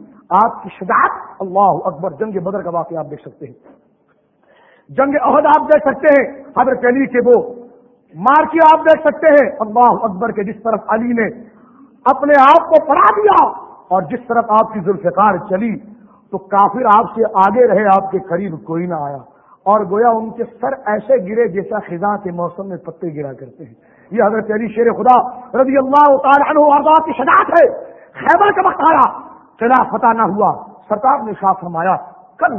آپ کی شجاعت، اللہ اکبر، جنگ بدر کا واقعہ آپ دیکھ سکتے ہیں۔ جنگ عہد آپ دیکھ سکتے ہیں، حضرت علی کے وہ مارکی آپ دیکھ سکتے ہیں۔ اللہ اکبر کے جس طرف علی نے اپنے آپ کو پڑھا دیا اور جس طرف آپ کی ذوالفقار چلی، تو کافر آپ سے آگے رہے، آپ کے قریب کوئی نہ آیا۔ اور گویا ان کے سر ایسے گرے جیسا خزاں کے موسم میں پتے گرا کرتے ہیں۔ یہ حضرت علی شیر خدا رضی اللہ تعالیٰ عنہ کی شداعت ہے۔ خیبر کا وقت آیا چلا فتح نہ ہوا۔ سرکار نے صاف فرمایا، کل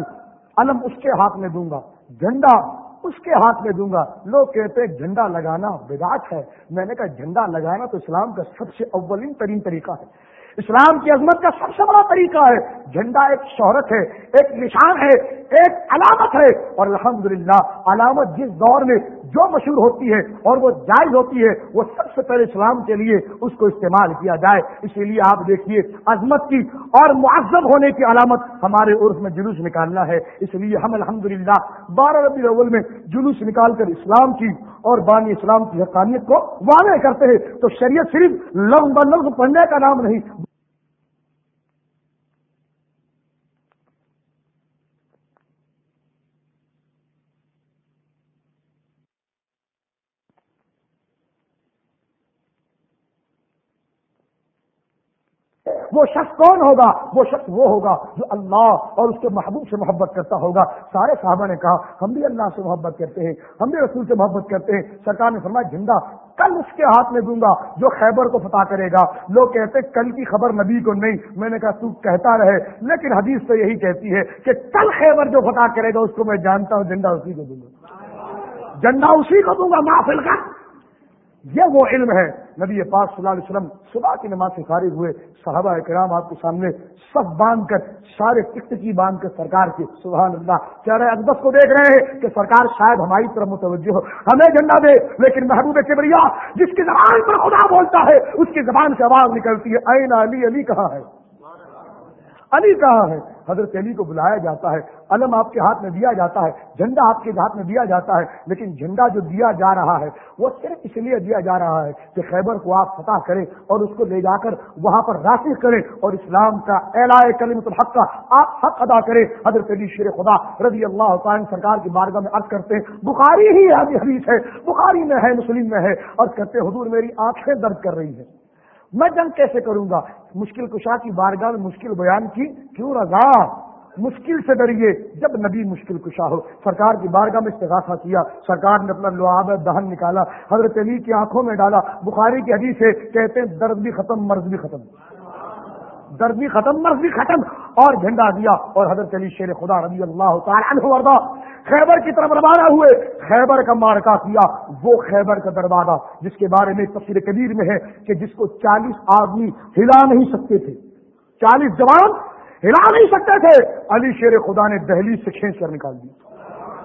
علم اس کے ہاتھ میں دوں گا۔ جھنڈا اس کے ہاتھ میں دوں گا۔ لوگ کہتے جھنڈا لگانا بداخ ہے۔ میں نے کہا جھنڈا لگانا تو اسلام کا سب سے اولین ترین طریقہ ہے۔ اسلام کی عظمت کا سب سے بڑا طریقہ ہے۔ جھنڈا ایک شہرت ہے، ایک نشان ہے، ایک علامت ہے۔ اور الحمدللہ، علامت جس دور میں جو مشہور ہوتی ہے اور وہ جائز ہوتی ہے، وہ سب سے پہلے اسلام کے لیے اس کو استعمال کیا جائے۔ اسی لیے آپ دیکھیے، عظمت کی اور معذب ہونے کی علامت ہمارے عرف میں جلوس نکالنا ہے۔ اس لیے ہم الحمدللہ، بارہ ربی الاول میں جلوس نکال کر اسلام کی اور بانی اسلام کی حقانیت کو واضح کرتے ہیں۔ تو شریعت صرف لفظ ب لفظ پڑھنے کا نام نہیں وہ شخص کون ہوگا؟ وہ شخص وہ ہوگا جو اللہ اور اس کے محبوب سے محبت کرتا ہوگا۔ سارے صحابہ نے کہا ہم بھی اللہ سے محبت کرتے ہیں ہم بھی رسول سے محبت کرتے ہیں۔ سرکار نے فرمایا جھنڈا کل اس کے ہاتھ میں دوں گا جو خیبر کو فتح کرے گا۔ لوگ کہتے کل کی خبر نبی کو نہیں۔ میں نے کہا تو کہتا رہے۔ لیکن حدیث تو یہی کہتی ہے کہ کل خیبر جو فتح کرے گا اس کو میں جانتا ہوں جھنڈا اسی کو دوں گا۔ جھنڈا اسی کو دوں گا محفل کا یہ وہ علم ہے۔ نبی پاک صلی اللہ علیہ وسلم صبح کی نماز سے فارغ ہوئے۔ صحابہ کرام آپ کے سامنے سب باندھ کر، سارے ٹکٹ کی باندھ کر سرکار کے، سبحان اللہ چہرے اقدس کو دیکھ رہے ہیں کہ سرکار شاید ہماری طرف متوجہ ہو۔ ہمیں جھنڈا دے، لیکن محبوب کبریا، جس کی زبان پر خدا بولتا ہے، اس کی زبان سے آواز نکلتی ہے۔ این علی علی کہاں ہے؟ علی کہاں ہے؟ حضرت علی کو بلایا جاتا ہے، علم آپ کے ہاتھ میں دیا جاتا ہے، جھنڈا آپ کے ہاتھ میں دیا جاتا ہے، لیکن جھنڈا جو دیا جا رہا ہے، وہ صرف اس لیے دیا جا رہا ہے کہ خیبر کو آپ فتح کریں اور اس کو لے جا کر وہاں پر راسخ کریں اور اسلام کا اعلائے کلیمت الحق کا آپ حق ادا کریں۔ حضرت علی شیر خدا رضی اللہ تعالیٰ سرکار کی بارگاہ میں عرض کرتے ہیں، بخاری ہی حدیث ہے، بخاری میں ہے، مسلم میں ہے اور کرتے حضور میری آنکھیں درد کر رہی ہے میں جنگ کیسے کروں گا؟ مشکل کشا کی بارگاہ میں مشکل بیان کی، کیوں رضا؟ مشکل سے ڈریے جب نبی مشکل کشا ہو۔ سرکار کی بارگاہ میں استغاثہ کیا۔ سرکار نے اپنا لعاب دہن نکالا، حضرت علی کی آنکھوں میں ڈالا۔ بخاری کی حدیث ہے، کہتے ہیں درد بھی ختم، مرض بھی ختم۔ درد بھی ختم، مرض بھی ختم۔ اور جھنڈا دیا اور حضرت علی شیر خدا رضی اللہ تعالیٰ خیبر کی طرف روانہ ہوئے۔ خیبر کا مارکا کیا؟ وہ خیبر کا دروازہ جس کے بارے میں تفصیل کبیر میں ہے کہ جس کو چالیس آدمی ہلا نہیں سکتے تھے۔ چالیس جوان ہلا نہیں سکتے تھے۔ علی شیر خدا نے دہلی سے کھینچ کر نکال دی۔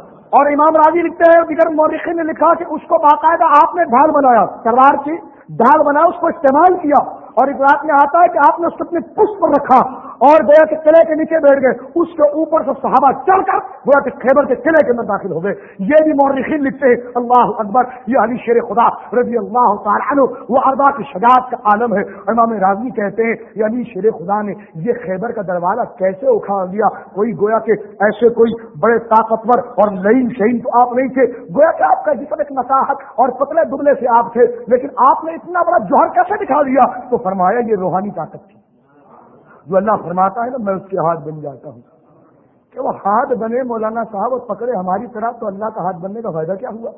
اور امام راضی لکھتے ہیں دیگر مورخی نے لکھا کہ اس کو باقاعدہ آپ نے ڈھال بنایا، تلوار کی ڈھال بنایا اس کو استعمال کیا۔ اور اس رات میں آتا ہے کہ آپ نے اس کو اپنے پشپ پر رکھا۔ اور گویا کے قلعے کے نیچے بیٹھ گئے، اس کے اوپر سے صحابہ چل کر گویا کے خیبر کے قلعے کے اندر داخل ہو گئے۔ یہ بھی مورخین لکھتے ہیں، اللہ اکبر، یہ علی شیر خدا رضی اللہ تعالیٰ عنہ وہ اربا کی شجاعت کا عالم ہے۔ امام راضی کہتے ہیں، یہ علی شیر خدا نے یہ خیبر کا دروازہ کیسے اکھاڑ دیا؟ کوئی گویا کے ایسے کوئی بڑے طاقتور اور لئیم شہین تو آپ نہیں تھے۔ گویا کہ آپ کا جسم ایک نصاحت اور پتلے دبلے سے آپ تھے، لیکن آپ نے اتنا بڑا جوہر کیسے دکھا دیا؟ تو فرمایا یہ روحانی طاقت تھی۔ جو اللہ فرماتا ہے نا، میں اس کے ہاتھ بن جاتا ہوں۔ کہ وہ ہاتھ بنے، مولانا صاحب اور پکڑے ہماری طرح، تو اللہ کا ہاتھ بننے کا فائدہ کیا ہوا؟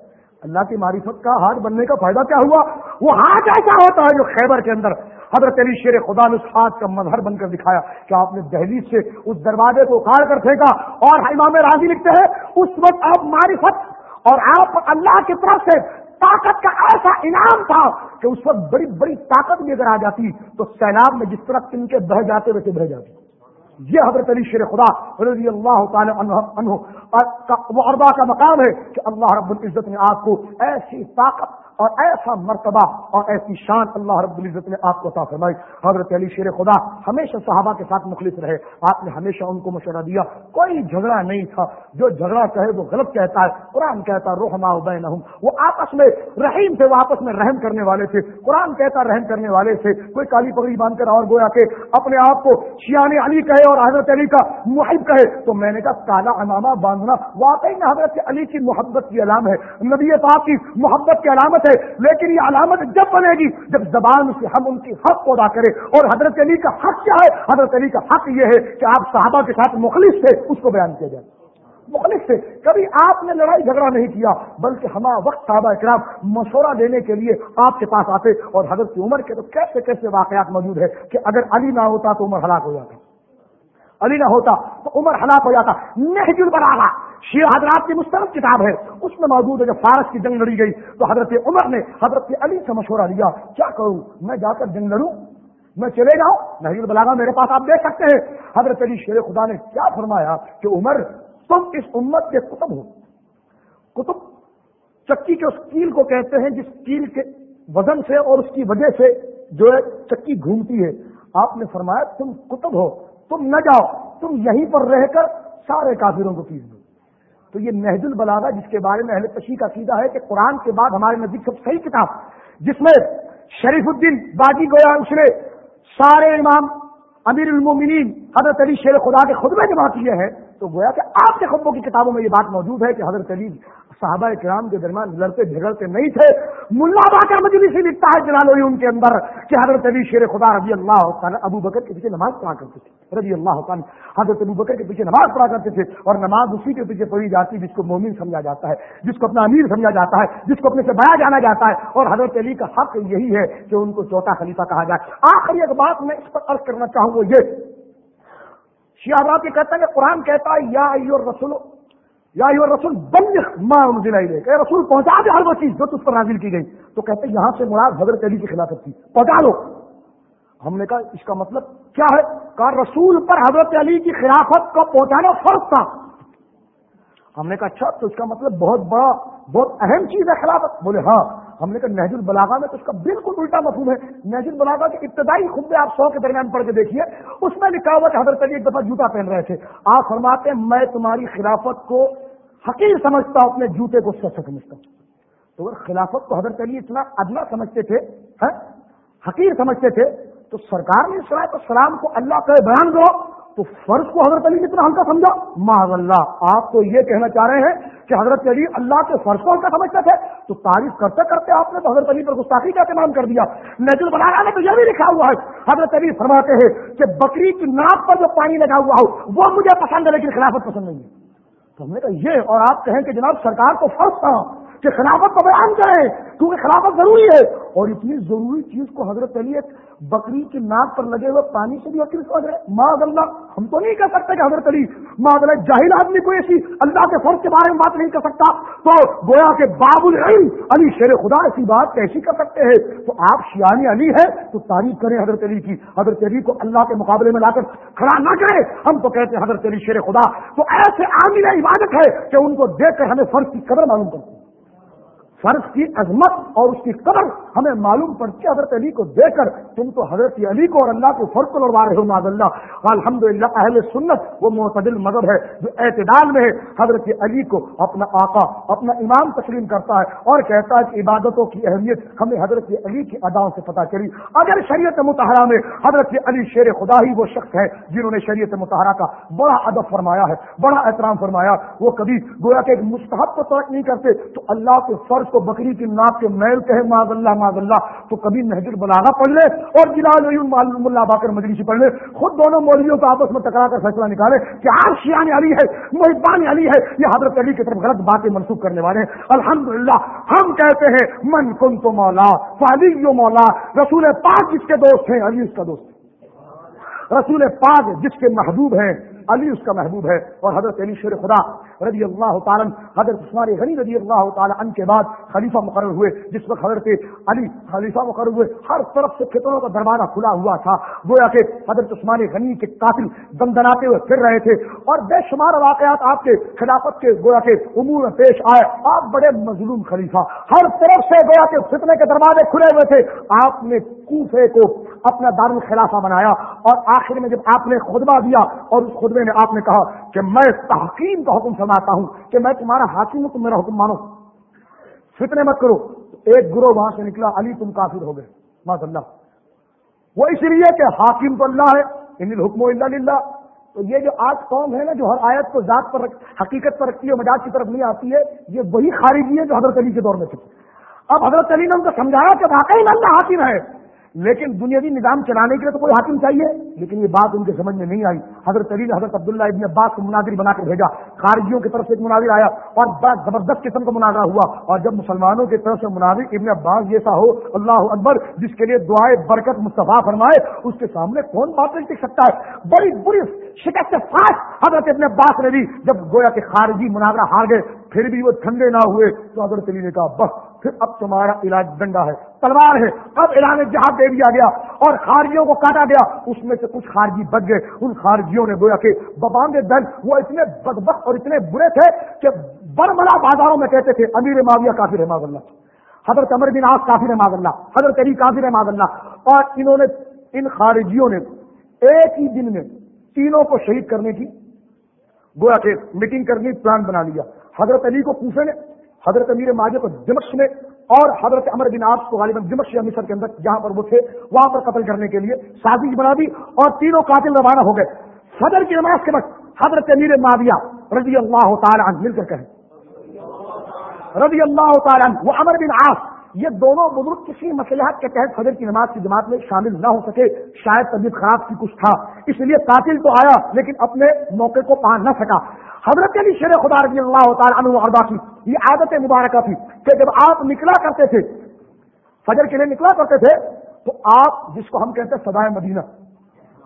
اللہ کی معرفت کا ہاتھ بننے کا فائدہ کیا ہوا؟ وہ ہاتھ ایسا ہوتا ہے جو خیبر کے اندر حضرت علی شیر خدا نے اس ہاتھ کا مظہر بن کر دکھایا کہ آپ نے دہلی سے اس دروازے کو اکاڑ کر پھینکا۔ اور امام راضی لکھتے ہیں، اس وقت آپ معرفت اور آپ اللہ کی طرف سے طاقت کا ایسا انعام تھا کہ اس وقت بڑی بڑی طاقت بھی اگر آ جاتی تو سیلاب میں جس طرح تن کے بہ جاتے ویسے بہ جاتے۔ یہ حضرت علی شیر خدا رضی اللہ تعالی عنہ وہ اربا کا مقام ہے کہ اللہ رب العزت نے آپ کو ایسی طاقت اور ایسا مرتبہ اور ایسی شان اللہ رب العزت نے آپ کو عطا فرمائی۔ حضرت علی شیر خدا ہمیشہ صحابہ کے ساتھ مخلص رہے۔ آپ نے ہمیشہ ان کو مشورہ دیا۔ کوئی جھگڑا نہیں تھا۔ جو جھگڑا کہے وہ غلط کہتا ہے۔ قرآن کہتا روحما بین وہ آپس میں رحیم تھے وہ آپس میں رحم کرنے والے تھے۔ قرآن کہتا رحم کرنے والے تھے۔ کوئی کالی پگڑی باندھ کر اور گویا کہ اپنے آپ کو شیان علی کہے اور حضرت علی کا محب کہے، تو میں نے کہا، کالا امامہ باندھنا واقعی میں حضرت علی کی محبت کی علام ہے، نبی پاک کی محبت کی علامت ہے، لیکن یہ علامت جب بنے گی جب زبان سے ہم ان کی حق ادا کریں۔ اور حضرت علی کا حق کیا ہے؟ حضرت علی کا حق یہ ہے کہ آپ صحابہ کے ساتھ مخلص تھے، اس کو بیان کیا جائے۔ مخلص تھے۔ کبھی آپ نے لڑائی جھگڑا نہیں کیا، بلکہ ہمارا وقت صحابہ اکرام مشورہ دینے کے لیے آپ کے پاس آتے۔ اور حضرت عمر کے تو کیسے کیسے واقعات موجود ہے کہ اگر علی نہ ہوتا تو عمر ہلاک ہو جاتا۔ علی نہ ہوتا تو عمر ہلاک ہو جاتا۔ نہیں جل بنا شیر حضرات کی مسترد کتاب ہے۔ اس میں موجود ہے جب فارس کی جنگ لڑی گئی۔ تو حضرت عمر نے حضرت علی سے مشورہ لیا، کیا کروں؟ میں جا کر جنگ لڑوں؟ میں چلے جاؤں؟ نہیں بلاگا میرے پاس آپ دیکھ سکتے ہیں۔ حضرت علی شیر خدا نے کیا فرمایا کہ عمر، تم اس امت کے کتب ہو۔ کتب چکی کے اس کیل کو کہتے ہیں، جس کیل کے وزن سے اور اس کی وجہ سے جو ہے چکی گھومتی ہے۔ آپ نے فرمایا، تم کتب ہو۔ تم نہ جاؤ، تم یہیں پر رہ کر سارے کافروں کو پیس دو۔ تو یہ محد البلاغا جس کے بارے میں اہل تشیح کا عقیدہ ہے کہ قرآن کے بعد ہمارے نزدیک سب صحیح کتاب، جس میں شریف الدین باجی گویا اس نے سارے امام امیر المومنین، حضرت علی شیر خدا کے خطبے جمع کیے ہیں تو گویا کہ آپ کے خطبوں کی کتابوں میں یہ بات موجود ہے کہ حضرت علی صحابہ کرام کے درمیان لڑتے جھگڑتے نہیں تھے۔ ملا باقر مجھے سے لکھتا ہے جلال ان کے اندر کہ حضرت علی شیر خدا رضی اللہ تعالیٰ ابو بکر کے پیچھے نماز پڑھا کرتے تھے۔ رضی اللہ تعالیٰ حضرت ابو بکر کے پیچھے نماز پڑھا کرتے تھے اور نماز اسی کے پیچھے پڑھی جاتی جس کو مومن سمجھا جاتا ہے، جس کو اپنا امیر سمجھا جاتا ہے، جس کو اپنے سے بڑا جانا جاتا ہے۔ اور حضرت علی کا حق یہی ہے کہ ان کو چوتھا خلیفہ کہا جائے۔ آخری ایک بات میں اس پر عرض کرنا چاہوں وہ یہ شیعہ بات یہ کہتا ہے کہ قرآن کہتا ہے، یا رسول یا رسول بند ماں دلائی دے کہ رسول، پہنچا دے ہر وہ چیز جو تجھ پر نازل کی گئی۔ تو کہتے ہیں، یہاں سے مراد حضرت علی کی خلافت تھی۔ پہنچا دو۔ ہم نے کہا، اس کا مطلب کیا ہے؟ کہا، رسول پر حضرت علی کی خلافت کو پہنچانا فرض تھا۔ ہم نے کہا اچھا تو اس کا مطلب بہت بڑا، بہت اہم چیز ہے خلافت۔ بولے ہاں۔ ہم نے کہا نہج البلاغا میں تو اس کا بالکل الٹا مفہوم ہے۔ نہج البلاغا کے ابتدائی خطبے آپ سو کے درمیان پڑھ کے دیکھیے۔ اس میں لکھا ہوا کہ حضرت علی ایک دفعہ جوتا پہن رہے تھے۔ آپ فرماتے ہیں، میں تمہاری خلافت کو حقیر سمجھتا ہوں، اپنے جوتے کو سچ سمجھتا ہوں۔ تو اگر خلافت کو حضرت علی اتنا ادنا سمجھتے تھے ہاں، حقیر سمجھتے تھے، تو سرکار نے صلاحت السلام کو اللہ کا بیان دو، تو فرض کو حضرت علی کتنا ہلکا سمجھا۔ معذ اللہ، آپ تو یہ کہنا چاہ رہے ہیں کہ حضرت علی اللہ کے فرشوں کا سمجھتے تھے، تو تعریف کرتے کرتے آپ نے تو حضرت علی پر گستاخی کا اہتمام کر دیا۔ نیچر بنانا نے تو یہ بھی لکھا ہوا ہے۔ حضرت علی فرماتے ہیں کہ بکری کی ناپ پر جو پانی لگا ہوا ہو، وہ مجھے پسند ہے لیکن خلافت پسند نہیں ہے۔ تو ہم نے کہا، یہ اور آپ کہیں کہ جناب سرکار کو فرض تھا۔ کہ خلافت کو بیان کریں، کیونکہ خلافت ضروری ہے۔ اور اتنی ضروری چیز کو حضرت علی ایک بکری کی ناک پر لگے ہوئے پانی سے بھی وکیل سمجھ رہے ماں اللہ، ہم تو نہیں کہہ سکتے کہ حضرت علی ماں اللہ، جاہل آدمی کوئی ایسی اللہ کے فرض کے بارے میں بات نہیں کر سکتا۔ تو گویا کے باب العلم، علی شیر خدا ایسی بات کیسی کر سکتے ہیں؟ تو آپ شیان علی ہے تو تعریف کریں حضرت علی کی۔ حضرت علی کو اللہ کے مقابلے میں لا کر کھڑا نہ کریں۔ ہم تو کہتے ہیں حضرت علی شیر خدا، تو ایسے عامل عبادت ہے کہ ان کو دیکھ کر ہمیں فرض کی قدر معلوم کرتے فرض کی عظمت اور اس کی قدر ہمیں معلوم پڑتی حضرت علی کو دے کر، تم تو حضرت علی کو اور اللہ کو فرض کو لڑوا رہے ہو معذ اللہ۔ الحمد للہ اہل سنت وہ معتدل مذہب ہے جو اعتدال میں ہے۔ حضرت علی کو اپنا آقا، اپنا امام تسلیم کرتا ہے اور کہتا ہے کہ عبادتوں کی اہمیت ہمیں حضرت علی کی اداؤں سے پتہ چلی۔ اگر شریعت متحرہ میں حضرت علی شیر خدا ہی وہ شخص ہے جنہوں نے شریعت متحرہ کا بڑا ادب فرمایا ہے، بڑا احترام فرمایا، وہ کبھی گویا کہ ایک مستحب کو ترک نہیں کرتے، تو اللہ کے فرض کو بکری کی ناک کے میل کہے معذ اللہ معذ اللہ، تو کبھی نہجر بلاغا پڑھ لے اور جلال معلوم اللہ، باقر مجلسی پڑھ لے۔ خود دونوں مولویوں کو آپس میں ٹکرا کر فیصلہ نکالے کہ آپ شیان علی ہے محبان علی ہے، یہ حضرت علی کی طرف غلط باتیں منسوخ کرنے والے ہیں۔ الحمد ہم کہتے ہیں، من کن تو مولا فالی مولا، رسول پاک جس کے دوست ہیں، علی اس کا دوست رسول پاک جس کے محبوب ہیں، علی اس کا محبوب ہے۔ اور حضرت علی شیر خدا رضی اللہ تعالیٰ حضرت عثمان غنی رضی اللہ تعالیٰ ان کے بعد خلیفہ مقرر ہوئے، جس وقت حضرت علی خلیفہ مقرر ہوئے، ہر طرف سے فتنوں کا دروازہ کھلا ہوا تھا، گویا کہ حضرت عثمان غنی کے قاتل دندناتے ہوئے پھر رہے تھے، اور بے شمار واقعات آپ کے خلافت کے، گویا کے امور میں پیش آئے، آپ بڑے مظلوم خلیفہ، ہر طرف سے گویا کے فتنے کے دروازے کھلے ہوئے تھے، آپ نے کوفے کو اپنا دار الخلافہ بنایا، اور آخر میں جب آپ نے خطبہ دیا، اور اس خطبے میں آپ نے کہا کہ میں تحقیم کا حکم سناتا ہوں کہ میں تمہارا حاکم ہوں، تم میرا حکم مانو۔ فتنے مت کرو۔ ایک گروہ وہاں سے نکلا، علی، تم کافر ہو گئے۔ ماشاء اللہ وہ اس لیے کہ حاکم تو اللہ ہے، ان حکم اللہ للہ۔ تو یہ جو آج قوم ہے نا، جو ہر آیت کو ذات پر رکھ، حقیقت پر رکھتی ہے مجاز کی طرف نہیں آتی ہے، یہ وہی خارجی ہے جو حضرت علی کے دور میں تھی۔ اب حضرت علی نے ان کو سمجھایا کہ واقعی اللہ حاکم ہے۔ لیکن دنیاوی نظام چلانے کے لیے تو کوئی حاکم چاہیے، لیکن یہ بات ان کے سمجھ میں نہیں آئی۔ حضرت علی نے حضرت عبداللہ ابن عباس کو مناظر بنا کر بھیجا۔ خارجیوں کی طرف سے ایک مناظر آیا اور بڑا زبردست قسم کا مناظرہ ہوا۔ اور جب مسلمانوں کی طرف سے مناظر، ابن عباس جیسا ہو، اللہ اکبر، جس کے لیے دعائیں برکت مصطفیٰ فرمائے، اس کے سامنے کون بات نہیں ٹک سکتا ہے؟ بڑی بری شکست فاش حضرت ابن عباس نے بھی جب گویا کہ خارجی مناظرہ ہار گئے پھر بھی وہ ٹھنڈے نہ ہوئے تو حضرت علی نے کہا، بس، پھر اب تمہارا علاج ڈنڈا ہے، تلوار ہے، اب علاج جہاں دے دیا گیا اور خارجیوں کو کاٹا گیا۔ اس میں سے کچھ خارجی بچ گئے، ان خارجیوں نے گویا کہ ببانگے دن وہ اتنے بدبخت اور اتنے برے تھے کہ بڑ بڑا بازاروں میں کہتے تھے، امیر معاویہ کافی رحماد اللہ۔ حضرت امر بن آس کافی رحماد اللہ۔ حضرت علی کافی رحماد اللہ۔ اور انہوں نے، ان خارجیوں نے ایک ہی دن میں تینوں کو شہید کرنے کی گویا کہ میٹنگ کرنی پلان بنا لیا۔ حضرت علی کو کوفے نے حضرت امیر ماجد کو دمش میں، اور حضرت امر بن آپ کو غالباً دمش یا مصر کے اندر جہاں پر وہ تھے، وہاں پر قتل کرنے کے لیے سازش بنا دی اور تینوں قاتل روانہ ہو گئے۔ فجر کی نماز کے وقت حضرت امیر معاویہ رضی اللہ تعالیٰ عنہ مل کر کہیں رضی اللہ تعالیٰ عنہ، وہ امر بن آس یہ دونوں بزرگ کسی مسلحت کے تحت فجر کی نماز کی جماعت میں شامل نہ ہو سکے، شاید طبیعت خراب کی کچھ تھا۔ اس لیے قاتل تو آیا، لیکن اپنے موقع کو پا نہ سکا۔ حضرت علی شیر خدا رضی اللہ تعالیٰ عنہ کی یہ عادت مبارکہ تھی کہ جب آپ نکلا کرتے تھے، فجر کے لیے نکلا کرتے تھے، تو آپ جس کو ہم کہتے ہیں سدائے مدینہ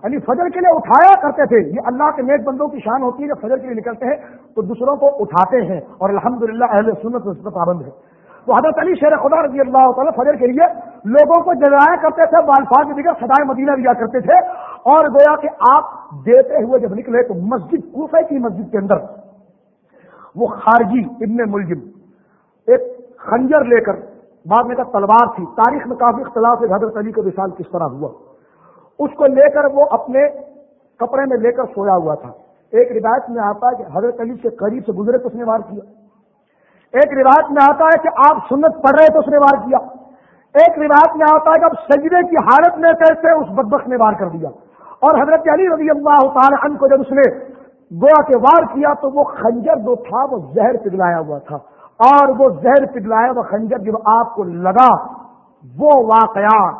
یعنی فجر کے لیے اٹھایا کرتے تھے۔ یہ اللہ کے نیک بندوں کی شان ہوتی ہے، جب فجر کے لیے نکلتے ہیں، تو دوسروں کو اٹھاتے ہیں اور الحمدللہ اہل سنت اس پر پابند ہے تو حضرت علی شیر خدا رضی اللہ تعالیٰ فجر کے لیے لوگوں کو جگایا کرتے تھے، بالفاظ دیگر سدائے مدینہ دیا کرتے تھے۔ اور گویا کہ آپ دیتے ہوئے جب نکلے تو مسجد کوفے کی مسجد کے اندر وہ خارجی ابن ملزم ایک خنجر لے کر بعد میں کا تلوار تھی۔ تاریخ میں کافی اختلاف ہے، حضرت علی کا وشال کس طرح ہوا۔ اس کو لے کر وہ اپنے کپڑے میں لے کر سویا ہوا تھا۔ ایک روایت میں آتا ہے کہ حضرت علی سے قریب سے گزرے تو اس نے وار کیا؟ ایک روایت میں آتا ہے کہ آپ سنت پڑھ رہے تو اس نے وار کیا۔ ایک روایت میں آتا ہے کہ اب سجدے کی حالت میں کیسے اس بدبخ نے وار کر دیا۔ اور حضرت علی رضی اللہ تعالی عنہ کو جب اس نے گویا کے وار کیا تو وہ خنجر جو تھا وہ زہر پگلایا ہوا تھا۔ اور وہ زہر پگلایا ہوا خنجر جب آپ کو لگا، وہ واقعات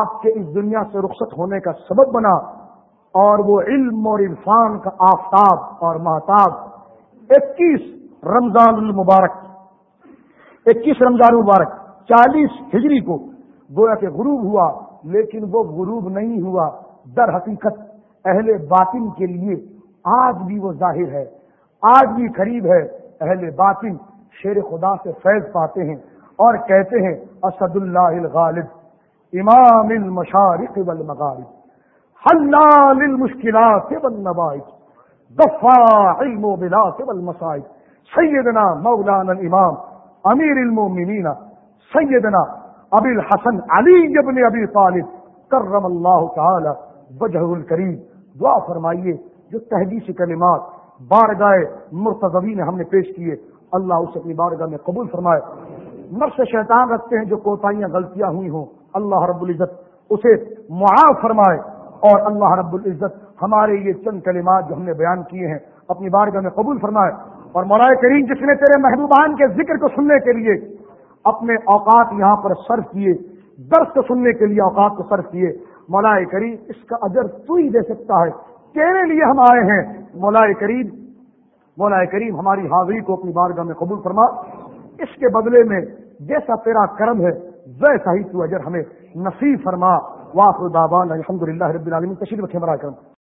آپ کے اس دنیا سے رخصت ہونے کا سبب بنا۔ اور وہ علم اور عرفان کا آفتاب اور محتاب اکیس رمضان المبارک۔ اکیس رمضان المبارک، چالیس ہجری کو گویا کہ غروب ہوا، لیکن وہ غروب نہیں ہوا۔ در حقیقت اہل باطن کے لیے آج بھی وہ ظاہر ہے، آج بھی قریب ہے۔ اہل باطن شیر خدا سے فیض پاتے ہیں اور کہتے ہیں، اسد اللہ الغالب، امام المشارق والمغارب، حلال للمشكلات والنبائج دفاع الموبلات والمصائب۔ سيدنا مولانا الإمام أمير المؤمنين سيدنا أبي الحسن علي بن أبي طالب کرم اللہ تعالی وجہ الکریم۔ دعا فرمائیے جو تحدیث کلمات بارگاہ مرتضوی نے ہم نے پیش کیے، اللہ اسے اپنی بارگاہ میں قبول فرمائے۔ نفس شیطان رکھتے ہیں جو کوتاہیاں غلطیاں ہوئی ہوں۔ اللہ رب العزت اسے معاف فرمائے اور اللہ رب العزت ہمارے یہ چند کلمات جو ہم نے بیان کیے ہیں، اپنی بارگاہ میں قبول فرمائے۔ اور مولا کریم جس نے تیرے محبوبان کے ذکر کو سننے کے لیے اپنے اوقات یہاں پر صرف کیے، درس کو سننے کے لیے اوقات کو صرف کیے مولا کریم اس کا اجر تو ہی دے سکتا ہے۔ تیرے لیے ہم آئے ہیں۔ مولا کریم مولا کریم ہماری حاضری کو اپنی بارگاہ میں قبول فرما۔ اس کے بدلے میں جیسا تیرا کرم ہے، ویسا ہی تو اجر ہمیں نصیب فرما۔ واخر دعوانا الحمد لله رب العالمين تشريف كما راكم